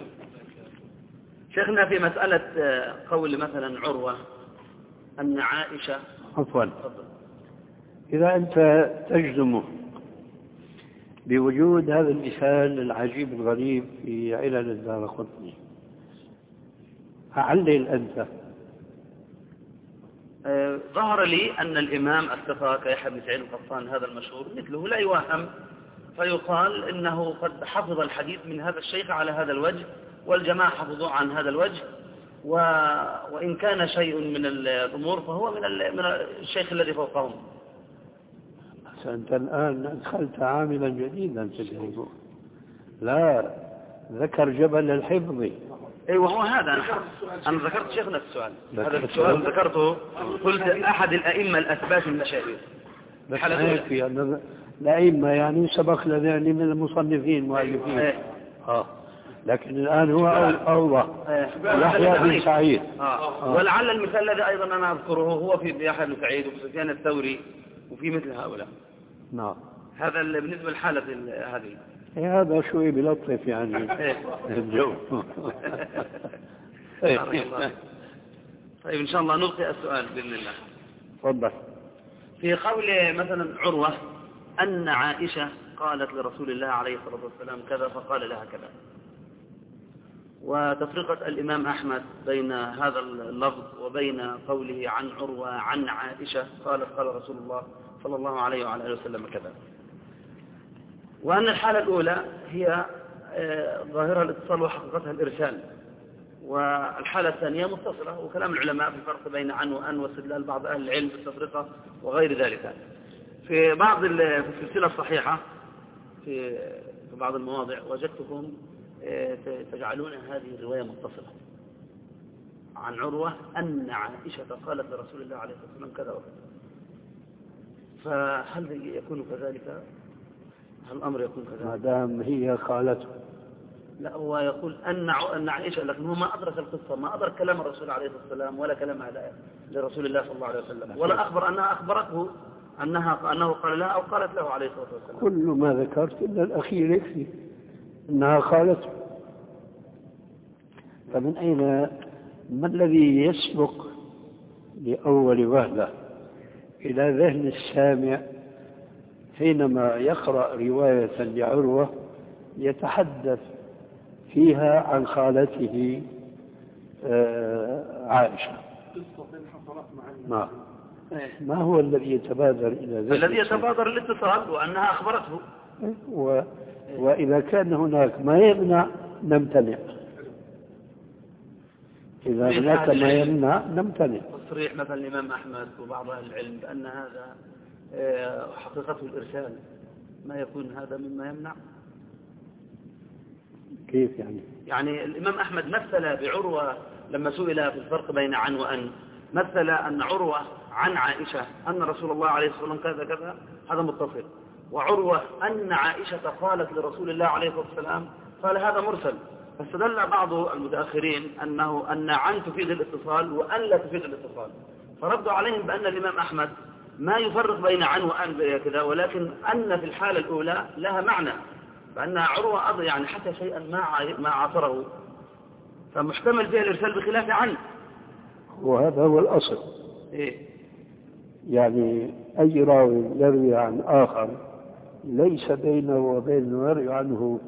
شيخنا في مسألة آه، قول مثلا عروة أن عائشة عفوا. إذا أنت تجزم بوجود هذا المثال العجيب الغريب في علل الدار قطني. فعلل أنت آه، ظهر لي أن الإمام الثقة كيحيى بن سعيد القطان هذا المشهور مثله لا يوهم فيقال إنه قد حفظ الحديث من هذا الشيخ على هذا الوجه والجماعة حفظوه عن هذا الوجه و... وإن كان شيء من الأمور فهو من, ال... من الشيخ الذي فوقهم. أنت الآن أدخلت عاملا جديدا في الموضوع لا ذكر جبل الحفظ. أيوه هو هذا أنا أنا ذكرت شيخنا السؤال هذا السؤال سؤال؟ ذكرته قلت أحد الأئمة الأثبات المشاهير بس حالة هيك أولى. يعني الأئمة يعني سبق لنا يعني من المصنفين المؤلفين إيه. آه. لكن الآن هو أوضح إيه. يحيى بن سعيد آه. ولعل المثال الذي أيضا أنا أذكره هو في يحيى بن سعيد وفي سفيان الثوري وفي مثل هؤلاء نعم هذا ال- بالنسبة للحاله ال- هذه هذا شوي بلطف يعني. (laughs) إيه. الجو (laughs) بارك الله. طيب إن شاء الله نلقي السؤال بإذن الله. تفضل. في قول مثلا عروة أن عائشة قالت لرسول الله عليه الصلاة والسلام كذا فقال لها كذا. وتفرقة الإمام أحمد بين هذا اللفظ وبين قوله عن عروة عن عائشة قالت قال رسول الله صلى الله عليه وعلى آله وسلم كذا. وأن الحالة الأولى هي آه، ظاهرة الاتصال وحقيقتها الإرسال. والحالة الثانية متصلة وكلام العلماء في الفرق بين عن وأن واستدلال بعض أهل العلم بالتفرقة وغير ذلك. في بعض في السلسلة الصحيحة في بعض المواضع وجدتكم آه، تجعلون هذه الرواية متصلة. عن عروة أن عائشة قالت لرسول الله عليه الصلاة والسلام كذا وكذا. فهل يكون كذلك؟ الأمر يكون ما كذلك دام هي قالته لا هو يقول أن أن عائشة لكن هو ما أدرك القصة ما أدرك كلام الرسول عليه والسلام ولا كلام لرسول الله صلى الله عليه وسلم ولا أخبر أنها أخبرته أنها أنه قال لها أو قالت له عليه الصلاة والسلام. كل ما ذكرت إلا الأخير يكفي إنها قالته فمن أين ما الذي يسبق لأول وهلة إلى ذهن السامع حينما يقرأ رواية لعروة يتحدث فيها عن خالته آه، عائشة نعم ما هو الذي يتبادر إلى ذهن الذي؟ يتبادر الاتصال وأنها أخبرته و... وإذا كان هناك ما يمنع نمتنع إذا هناك ما. يمنع نمتنع تصريح مثلا الإمام أحمد وبعض أهل العلم بأن هذا حقيقته الإرسال. ما يكون هذا مما يمنع؟ كيف يعني؟ يعني الإمام أحمد مثل بعروة لما سئل في الفرق بين عن وأن. مثل أن عروة عن عائشة أن رسول الله عليه الصلاة والسلام كذا كذا. هذا متصل. وعروة أن عائشة قالت لرسول الله عليه الصلاة والسلام قال هذا مرسل. فاستدل بعض المتأخرين أنه أن عن تفيد الاتصال وأن لا تفيد الاتصال. فردوا عليهم بأن الإمام أحمد ما يفرق بين عن وأن كذا ولكن أن في الحالة الأولى لها معنى بأن عروة أض يعني حكى شيئا ما ما عاصره. فمحتمل فيها الإرسال بخلاف عنه. وهذا هو الأصل. إيه. يعني أي راوي يروي عن آخر ليس بينه وبين يروي عنه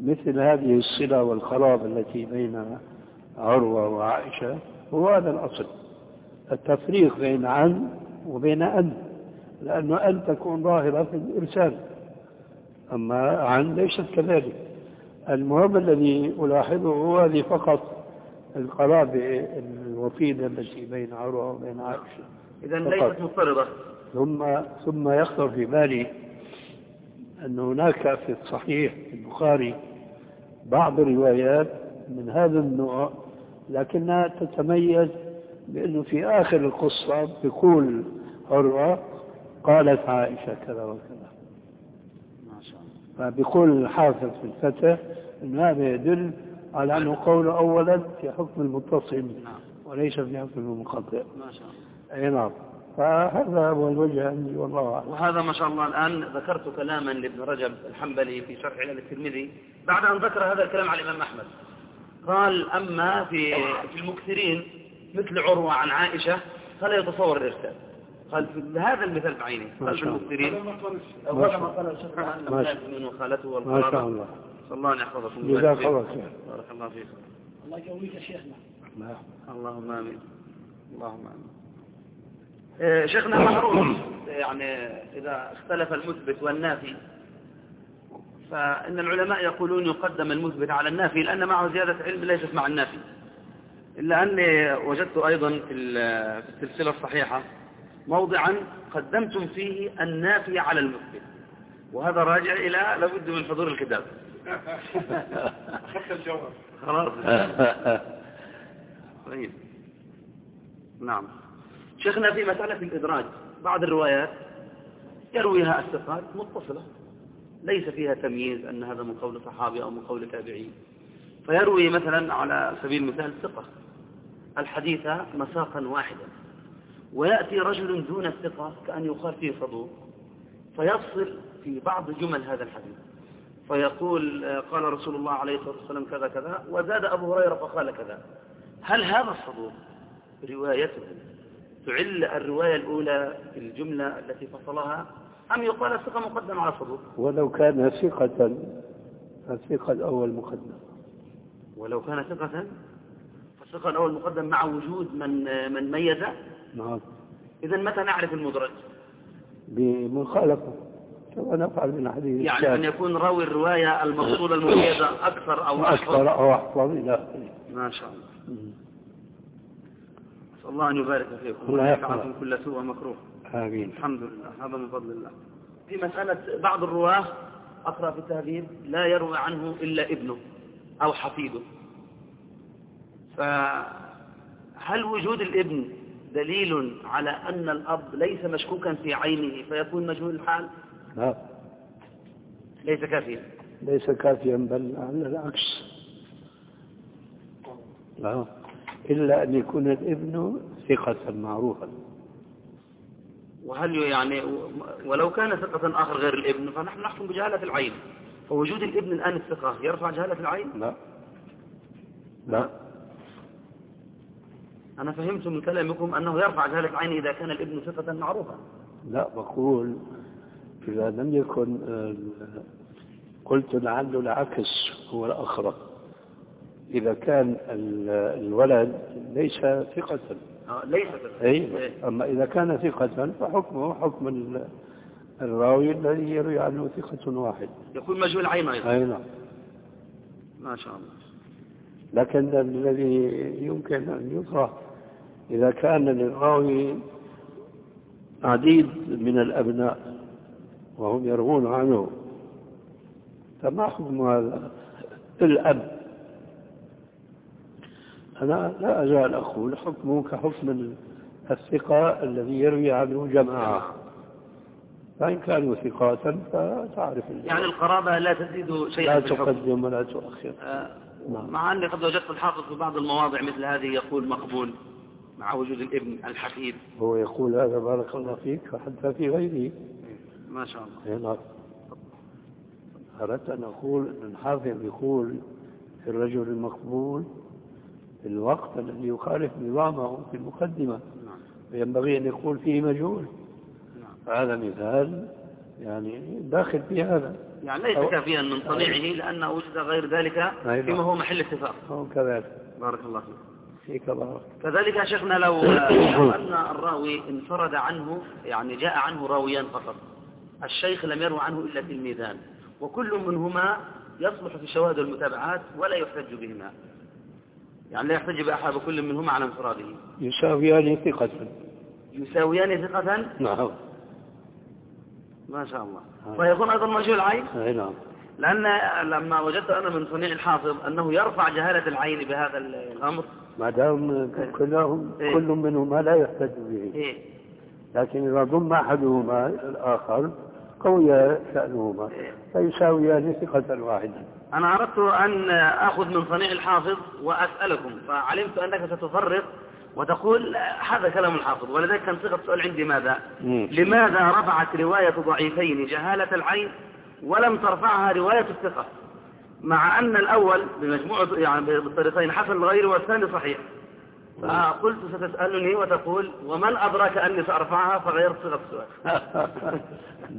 مثل هذه الصلة والقرابة التي بين عروة وعائشة. هو هذا الأصل. التفريق بين عن وبين أن لأنه أن تكون ظاهرة في الإرسال. أما عن ليست كذلك. المهم الذي ألاحظه هو هذه فقط القرابة الوطيدة التي بين عروة وبين عائشة إذا ليست مضطردة. ثم ثم يخطر في بالي أن هناك في الصحيح البخاري بعض الروايات من هذا النوع لكنها تتميز بأنه في آخر القصة بيقول عروة قالت عائشة كذا وكذا. ما شاء الله فبيقول الحافظ في الفتح أن هذا يدل على أنه قول أولا في حكم المتصل وليس في حكم المنقطع ما شاء الله أي نعم. فهذا هو الوجه عندي والله أعلم. وهذا ما شاء الله الآن ذكرت كلاما لابن رجب الحنبلي في شرح علل الترمذي بعد أن ذكر هذا الكلام على الإمام أحمد. قال أما في في المكثرين مثل عروة عن عائشة فلا يتصور الإرسال. قال في هذا المثال بعينه قال في المكثرين أو هذا ما قال الشيخ. عن ما شاء- من وخالته ما شاء والقرابة. الله. صلى الله أن يحفظكم جزاك الله خير. بارك الله فيكم الله يقويك يا شيخنا. اللهم آمين. اللهم آمين. إيه، شيخنا معروف يعني إذا اختلف المثبت والنافي. فإن العلماء يقولون يقدم المثبت على النافي لأن معه زيادة علم ليست مع النافي. إلا أني وجدت أيضا في ال- في السلسلة الصحيحة موضعا قدمتم فيه النافي على المثبت وهذا راجع إلى لابد من حضور الكتاب. خلاص. طيب. نعم. شيخنا في مسألة الإدراج بعض الروايات يرويها الثقات متصلة. ليس فيها تمييز أن هذا من قول صحابي أو من قول تابعي. فيروي مثلا على سبيل المثال ثقة الحديث مساقا واحدا. ويأتي رجل دون الثقة كأن يقال فيه صدوق فيفصل في بعض جمل هذا الحديث فيقول آه، قال رسول الله عليه الصلاة والسلام كذا كذا وزاد أبو هريرة فقال كذا. هل هذا الصدوق روايته تعل الرواية الأولى في الجملة التي فصلها أم يقال الثقة مقدم على الصدوق ولو كان ثقة فالثقة الأول مقدم ولو كان ثقة فالثقة الأول مقدم مع وجود من من ميز نعم. إذا متى نعرف المدرج؟ بمخالفة. كما نفعل من حديث يعني أن يكون راوي الرواية المفصولة المميزة أكثر أو أحفظ أكثر؟ أو أحفظ إلى ما شاء الله. أسأل الله أن يبارك فيكم. يفعلكم كل سوء ومكروه. آمين. الحمد لله. هذا من فضل الله. في مسألة بعض الرواة أقرأ في التهذيب لا يروي عنه إلا ابنه أو حفيده. فهل وجود الابن دليل على أن الأب ليس مشكوكا في عينه فيكون مجهول الحال؟ لا. ليس كافيا. ليس كافيا بل على العكس. لا. إلا أن يكون الإبن ثقة معروفا. وهل يعني ولو كان ثقة آخر غير الإبن فنحن نحكم بجهالة العين. فوجود الإبن الآن الثقة يرفع جهالة العين؟ لا. لا. أنا فهمت من كلامكم أنه يرفع جهالة العين إذا كان الابن ثقة معروفة. لا بقول إذا لم يكن قلت لعله العكس هو الأخرى. إذا كان ال- الولد ليس ثقة. آه، ليس ثقة. أي إيه. أما إذا كان ثقة فحكمه حكم ال- الراوي الذي يروي عنه ثقة واحد. يكون مجهول العين أيضا. أي نعم. ما شاء الله. لكن الذي يمكن أن يطرح إذا كان للراوي عديد من الأبناء وهم يروون عنه. فما حكم هذا الأب؟ أنا لا أزال أقول حكمه كحكم الثقة الذي يروي عنه جماعة. فإن كانوا ثقات فتعرف يعني القرابة لا تزيد لا شيئا الحكم. تقدم ولا تؤخر. آه، نعم. مع أني قد وجدت الحافظ في بعض المواضع مثل هذه يقول مقبول. مع وجود الابن الحفيد. هو يقول هذا بارك الله فيك وحتى في غيره. ما شاء الله. هنا أردت أن أقول أن الحافظ يقول في الرجل المقبول في الوقت الذي يخالف نظامه في المقدمة. وينبغي أن يقول فيه مجهول. هذا مثال يعني داخل في هذا. يعني ليس كافيا من صنيعه لأنه وجد غير ذلك فيما هو محل اتفاق. هو كذلك. بارك الله فيك. فيك بارك. كذلك يا شيخنا لو أن الراوي انفرد عنه يعني جاء عنه راويان فقط. الشيخ لم يروى عنه إلا تلميذان وكل منهما يصلح في شواهد المتابعات ولا يحتج بهما. يعني لا يحتج بأحد كل منهما على انفراده. يساويان ثقة. يساويان ثقة؟ نعم. ما شاء الله. ويكون أيضا مجهول العين؟ أي نعم. لأن لما وجدت أنا من صنيع الحافظ أنه يرفع جهالة العين بهذا الأمر ما دام كلهم إيه؟ كل منهما لا يحتج به إيه؟ لكن إذا ضم أحدهما الآخر قوي شأنهما إيه؟ فيساويان ثقة واحدة أنا أردت أن أخذ من صنيع الحافظ وأسألكم فعلمت أنك ستفرق وتقول هذا كلام الحافظ ولذلك كان صيغة السؤال عندي ماذا مم. لماذا رفعت رواية ضعيفين جهالة العين ولم ترفعها رواية الثقة مع أن الأول بمجموعة يعني بالطريقين حسن الغير والثاني صحيح. فقلت ستسألني وتقول ومن أدرك أني سأرفعها فغيرت صيغة السؤال.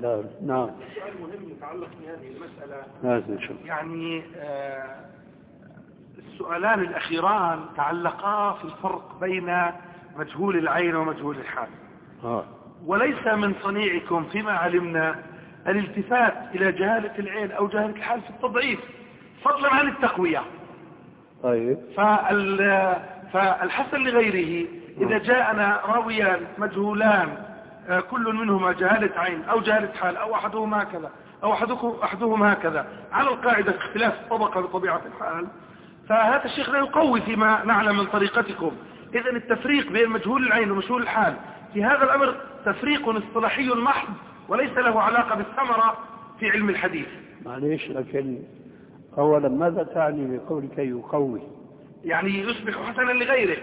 لا (laughs) نعم. سؤال مهم يتعلق بهذه المسألة. لازم نشوف يعني آه، السؤالان الأخيران تعلقا في الفرق بين مجهول العين ومجهول الحال. آه. وليس من صنيعكم فيما علمنا الالتفات إلى جهالة العين أو جهالة الحال في التضعيف. فضلا عن التقوية. طيب. فال فالحسن لغيره. إذا جاءنا راويان مجهولان آه، كل منهما جهالة عين أو جهالة حال أو أحدهما هكذا أو أحدهما هكذا على القاعدة اختلاف الطبقة بطبيعة الحال. فهذا الشيخ لا يقوي فيما نعلم من طريقتكم. إذا التفريق بين مجهول العين ومجهول الحال في هذا الأمر تفريق اصطلاحي محض وليس له علاقة بالثمرة في علم الحديث. معليش لكن أولا ماذا تعني بقولك يقوي؟ يعني يصبح حسنا لغيره.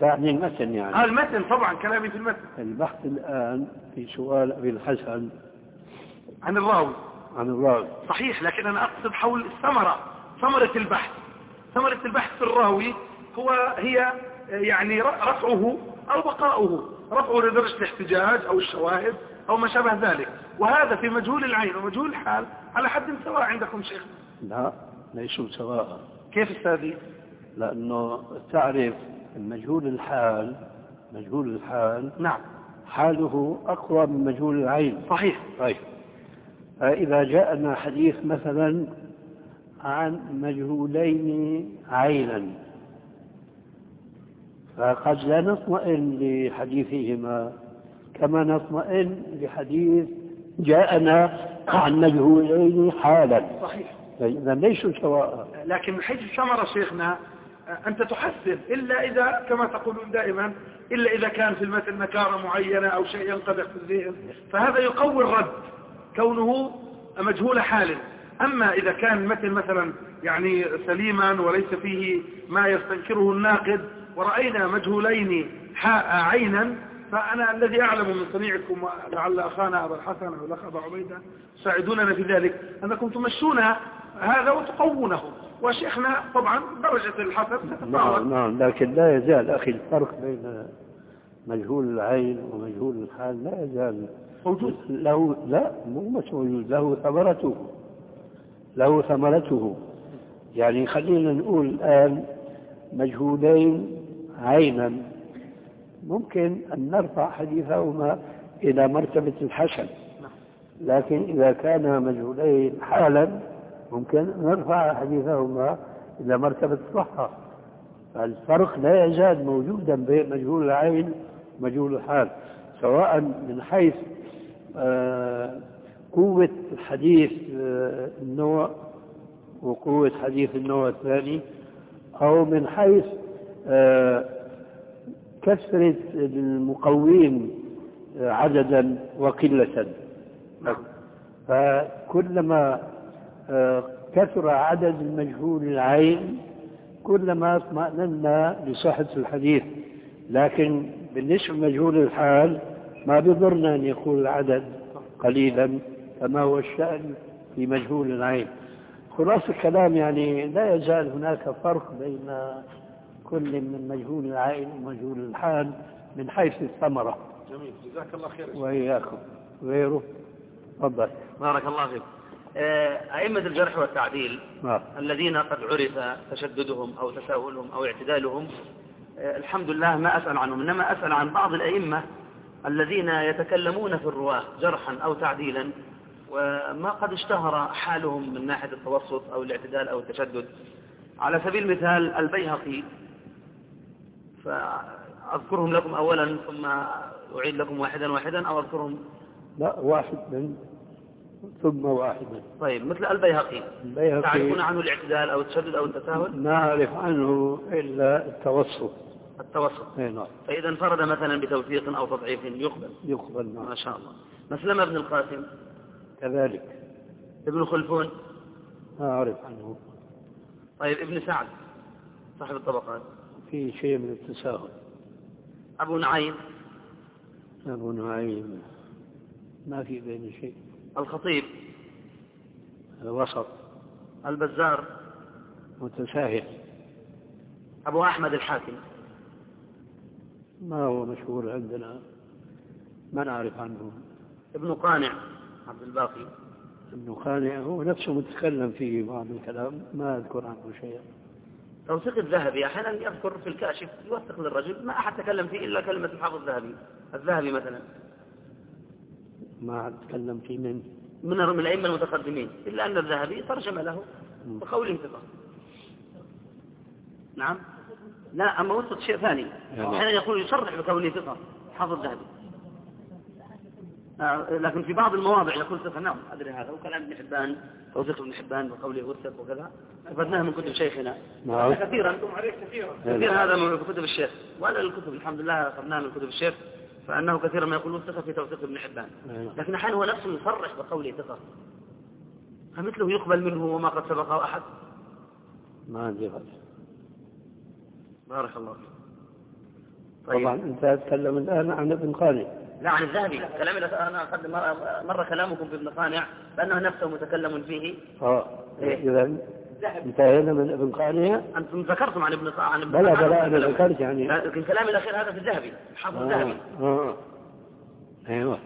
تعني المتن يعني. هذا المتن طبعا كلامي في المتن. البحث الآن في سؤال أبي الحسن. عن الراوي. عن الراوي. صحيح لكن أنا أقصد حول الثمرة. ثمرة البحث. ثمرة البحث في الراوي هو هي يعني رفعه أو بقاؤه. رفعه لدرجة الاحتجاج أو الشواهد أو ما شابه ذلك. وهذا في مجهول العين ومجهول الحال على حد سواء عندكم شيخ. لا ليسوا سواء كيف أستاذي؟ لأنه تعرف مجهول الحال مجهول الحال نعم. حاله أقوى من مجهول العين. صحيح. طيب. فإذا جاءنا حديث مثلا عن مجهولين عينا فقد لا نطمئن لحديثهما كما نطمئن لحديث جاءنا عن مجهولين حالا. صحيح. فإذا ليسوا سواء لكن من حيث الثمرة شيخنا أنت تحسن إلا إذا كما تقولون دائما إلا إذا كان في المثل نكارة معينة أو شيء ينقدح في الذهن فهذا يقوي الرد كونه مجهول حال أما إذا كان المثل مثلا يعني سليما وليس فيه ما يستنكره الناقد ورأينا مجهولين عينا فأنا الذي أعلم من صنيعكم ولعل أخانا أبا الحسن أو الأخ أبا عبيدة ساعدوننا في ذلك أنكم تمشون هذا وتقوونه. وشيخنا طبعا درجة الحسن. نعم نعم لكن لا يزال أخي الفرق بين مجهول العين ومجهول الحال لا يزال موجود. له لا مو مش موجود له ثمرته له ثمرته. يعني خلينا نقول الآن مجهولين عينا. ممكن أن نرفع حديثهما إلى مرتبة الحسن. لكن إذا كان مجهولين حالا ممكن نرفع حديثهما إلى مرتبة الصحة فالفرق لا يزال موجودا بين مجهول العين ومجهول الحال سواء من حيث آه قوة حديث آه النوع وقوة حديث النوع الثاني أو من حيث آه كثرة المقوين عددا وقلة. فكلما كثر عدد المجهول العين كلما اطمأننا لصحة الحديث. لكن بالنسبة لمجهول الحال ما بضرنا أن يكون العدد قليلا كما هو الشأن في مجهول العين. خلاص الكلام يعني لا يزال هناك فرق بين كل من مجهول العائل ومجهول الحال من حيث الثمرة. جميل. جزاك الله خير. وإياكم. غيره؟ تفضل. بارك الله فيك. أئمة الجرح والتعديل نعم. الذين قد عرف تشددهم أو تساهلهم أو اعتدالهم آه، الحمد لله ما أسأل عنهم إنما أسأل عن بعض الأئمة الذين يتكلمون في الرواة جرحا أو تعديلا وما قد اشتهر حالهم من ناحية التوسط أو الاعتدال أو التشدد. على سبيل المثال البيهقي فأذكرهم لكم أولا ثم أعيد لكم واحدا واحدا أو أذكرهم لا واحد ثم واحدا طيب مثل البيهقي. البيهقي تعرفون عنه الاعتدال أو التشدد أو التساهل؟ ما أعرف عنه إلا التوسط. التوسط. أي نعم. فإذا انفرد مثلا بتوثيق أو تضعيف يقبل. يقبل ما نعم شاء الله. مسلمة بن القاسم. كذلك. ابن خلفون. ما أعرف عنه. طيب ابن سعد صاحب الطبقات. في شيء من التساهل. أبو نعيم. أبو نعيم. ما في بين شيء. الخطيب. الوسط. البزار. متساهل. أبو أحمد الحاكم. ما هو مشهور عندنا؟ ما نعرف عنه. ابن قانع عبد الباقي. ابن خانع هو نفسه متكلم في بعض الكلام ما أذكر عنه شيئا. توثيق الذهبي أحيانا يذكر في الكاشف يوثق للرجل ما أحد تكلم فيه إلا كلمة الحافظ الذهبي. الذهبي مثلا. ما أتكلم في من من الأئمة المتقدمين إلا أن الذهبي ترجم له بقوله ثقة نعم؟ لا أما وسط شيء ثاني. يعني- أحيانا يقول يصرح بكونه ثقة حافظ الذهبي. آه، لكن في بعض المواضع يقول ثقة نعم أدري هذا وكلام ابن حبان توثيق ابن حبان بقوله وثق وكذا. أخذناه من كتب شيخنا. نعم. كثيرا. كثيرا. كثير هذا من كتب الشيخ. وهذا الكتب الحمد لله أخذناه من كتب الشيخ. فأنه كثيرا ما يقول وثق في توثيق ابن حبان. نعم. لكن أحيانا هو نفسه يصرح بقوله ثقة. فمثله يقبل منه وما قد سبقه أحد؟ ما عندي غير بارك الله فيك. طبعا طيب أنت تتكلم الآن عن ابن خالد لا عن الذهبي. كلام أنا مرة, مرة كلامكم في ابن قانع بأنه نفسه متكلم فيه. آه. إيه. إذا انتهينا من ابن خالد أنتم ذكرتم عن ابن عن ابن بلى قانع بلى أنا. ذكرت يعني. لكن كلامي الأخير هذا في الذهبي حافظ آه. الذهبي. آه. أيوه.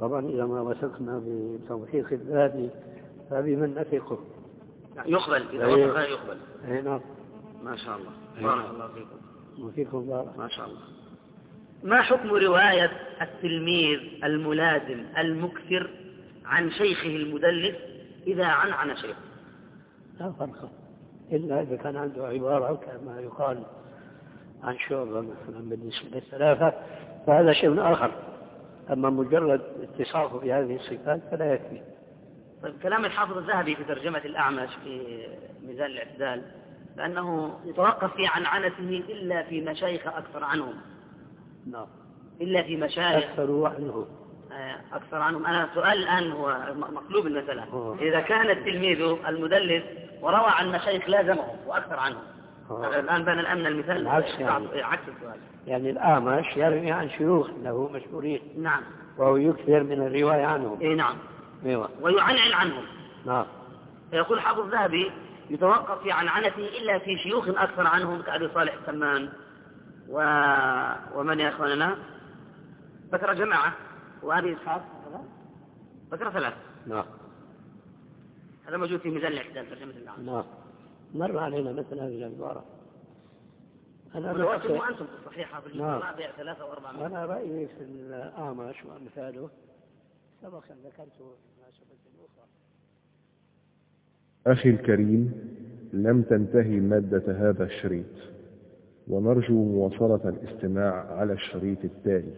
طبعا إذا ما وثقنا بتوثيق الذهبي فبمن نثقه يقبل إذا أيوه. وثق يقبل. أي نعم. ما شاء الله. أيوه. بارك الله فيكم. وفيكم بارك. ما شاء الله. ما حكم رواية التلميذ الملازم المكثر عن شيخه المدلس إذا عنعن شيخه؟ لا فرق. إلا إذا كان عنده عبارة كما يقال عن شعبة مثلا بالنسبة للثلاثة فهذا شيء آخر. أما مجرد اتصافه بهذه الصفات فلا يكفي. طيب كلام الحافظ الذهبي في ترجمة الأعمش في ميزان الاعتدال لأنه يتوقف في عنعنته إلا في مشايخ أكثر عنهم. نعم. إلا في مشايخ. أكثر عنه آه، أكثر عنهم. أنا سؤال الآن هو مقلوب المسألة. إذا كان التلميذ المدلس وروى عن مشايخ لازمه وأكثر عنه. آه. الآن بان الأمن المثال يعني. بعض- عكس السؤال. يعني الأعمش يروي عن شيوخ له مشهورين. نعم. وهو يكثر من الرواية عنهم. إيه نعم. أيوة. ويعنعن عنهم. نعم. فيقول حافظ الذهبي يتوقف في عنعنته إلا في شيوخ أكثر عنهم كأبي صالح السمان و... ومن يا إخواننا؟ ذكر جماعة. وأبي إسحاق ذكر ثلاثة. نعم. هذا موجود في ميزان الاعتدال ترجمة الأعمال نعم. مر علينا مثل هذه العبارة أنا رأيي أنتم في الصحيحة في نعم. المطابع ثلاثة وأربعة. أنا رأيي في الأعمش وأمثاله. سبق أن ذكرته في مناسبة أخرى أخي الكريم لم تنتهي مادة هذا الشريط ونرجو مواصلة الاستماع على الشريط التالي.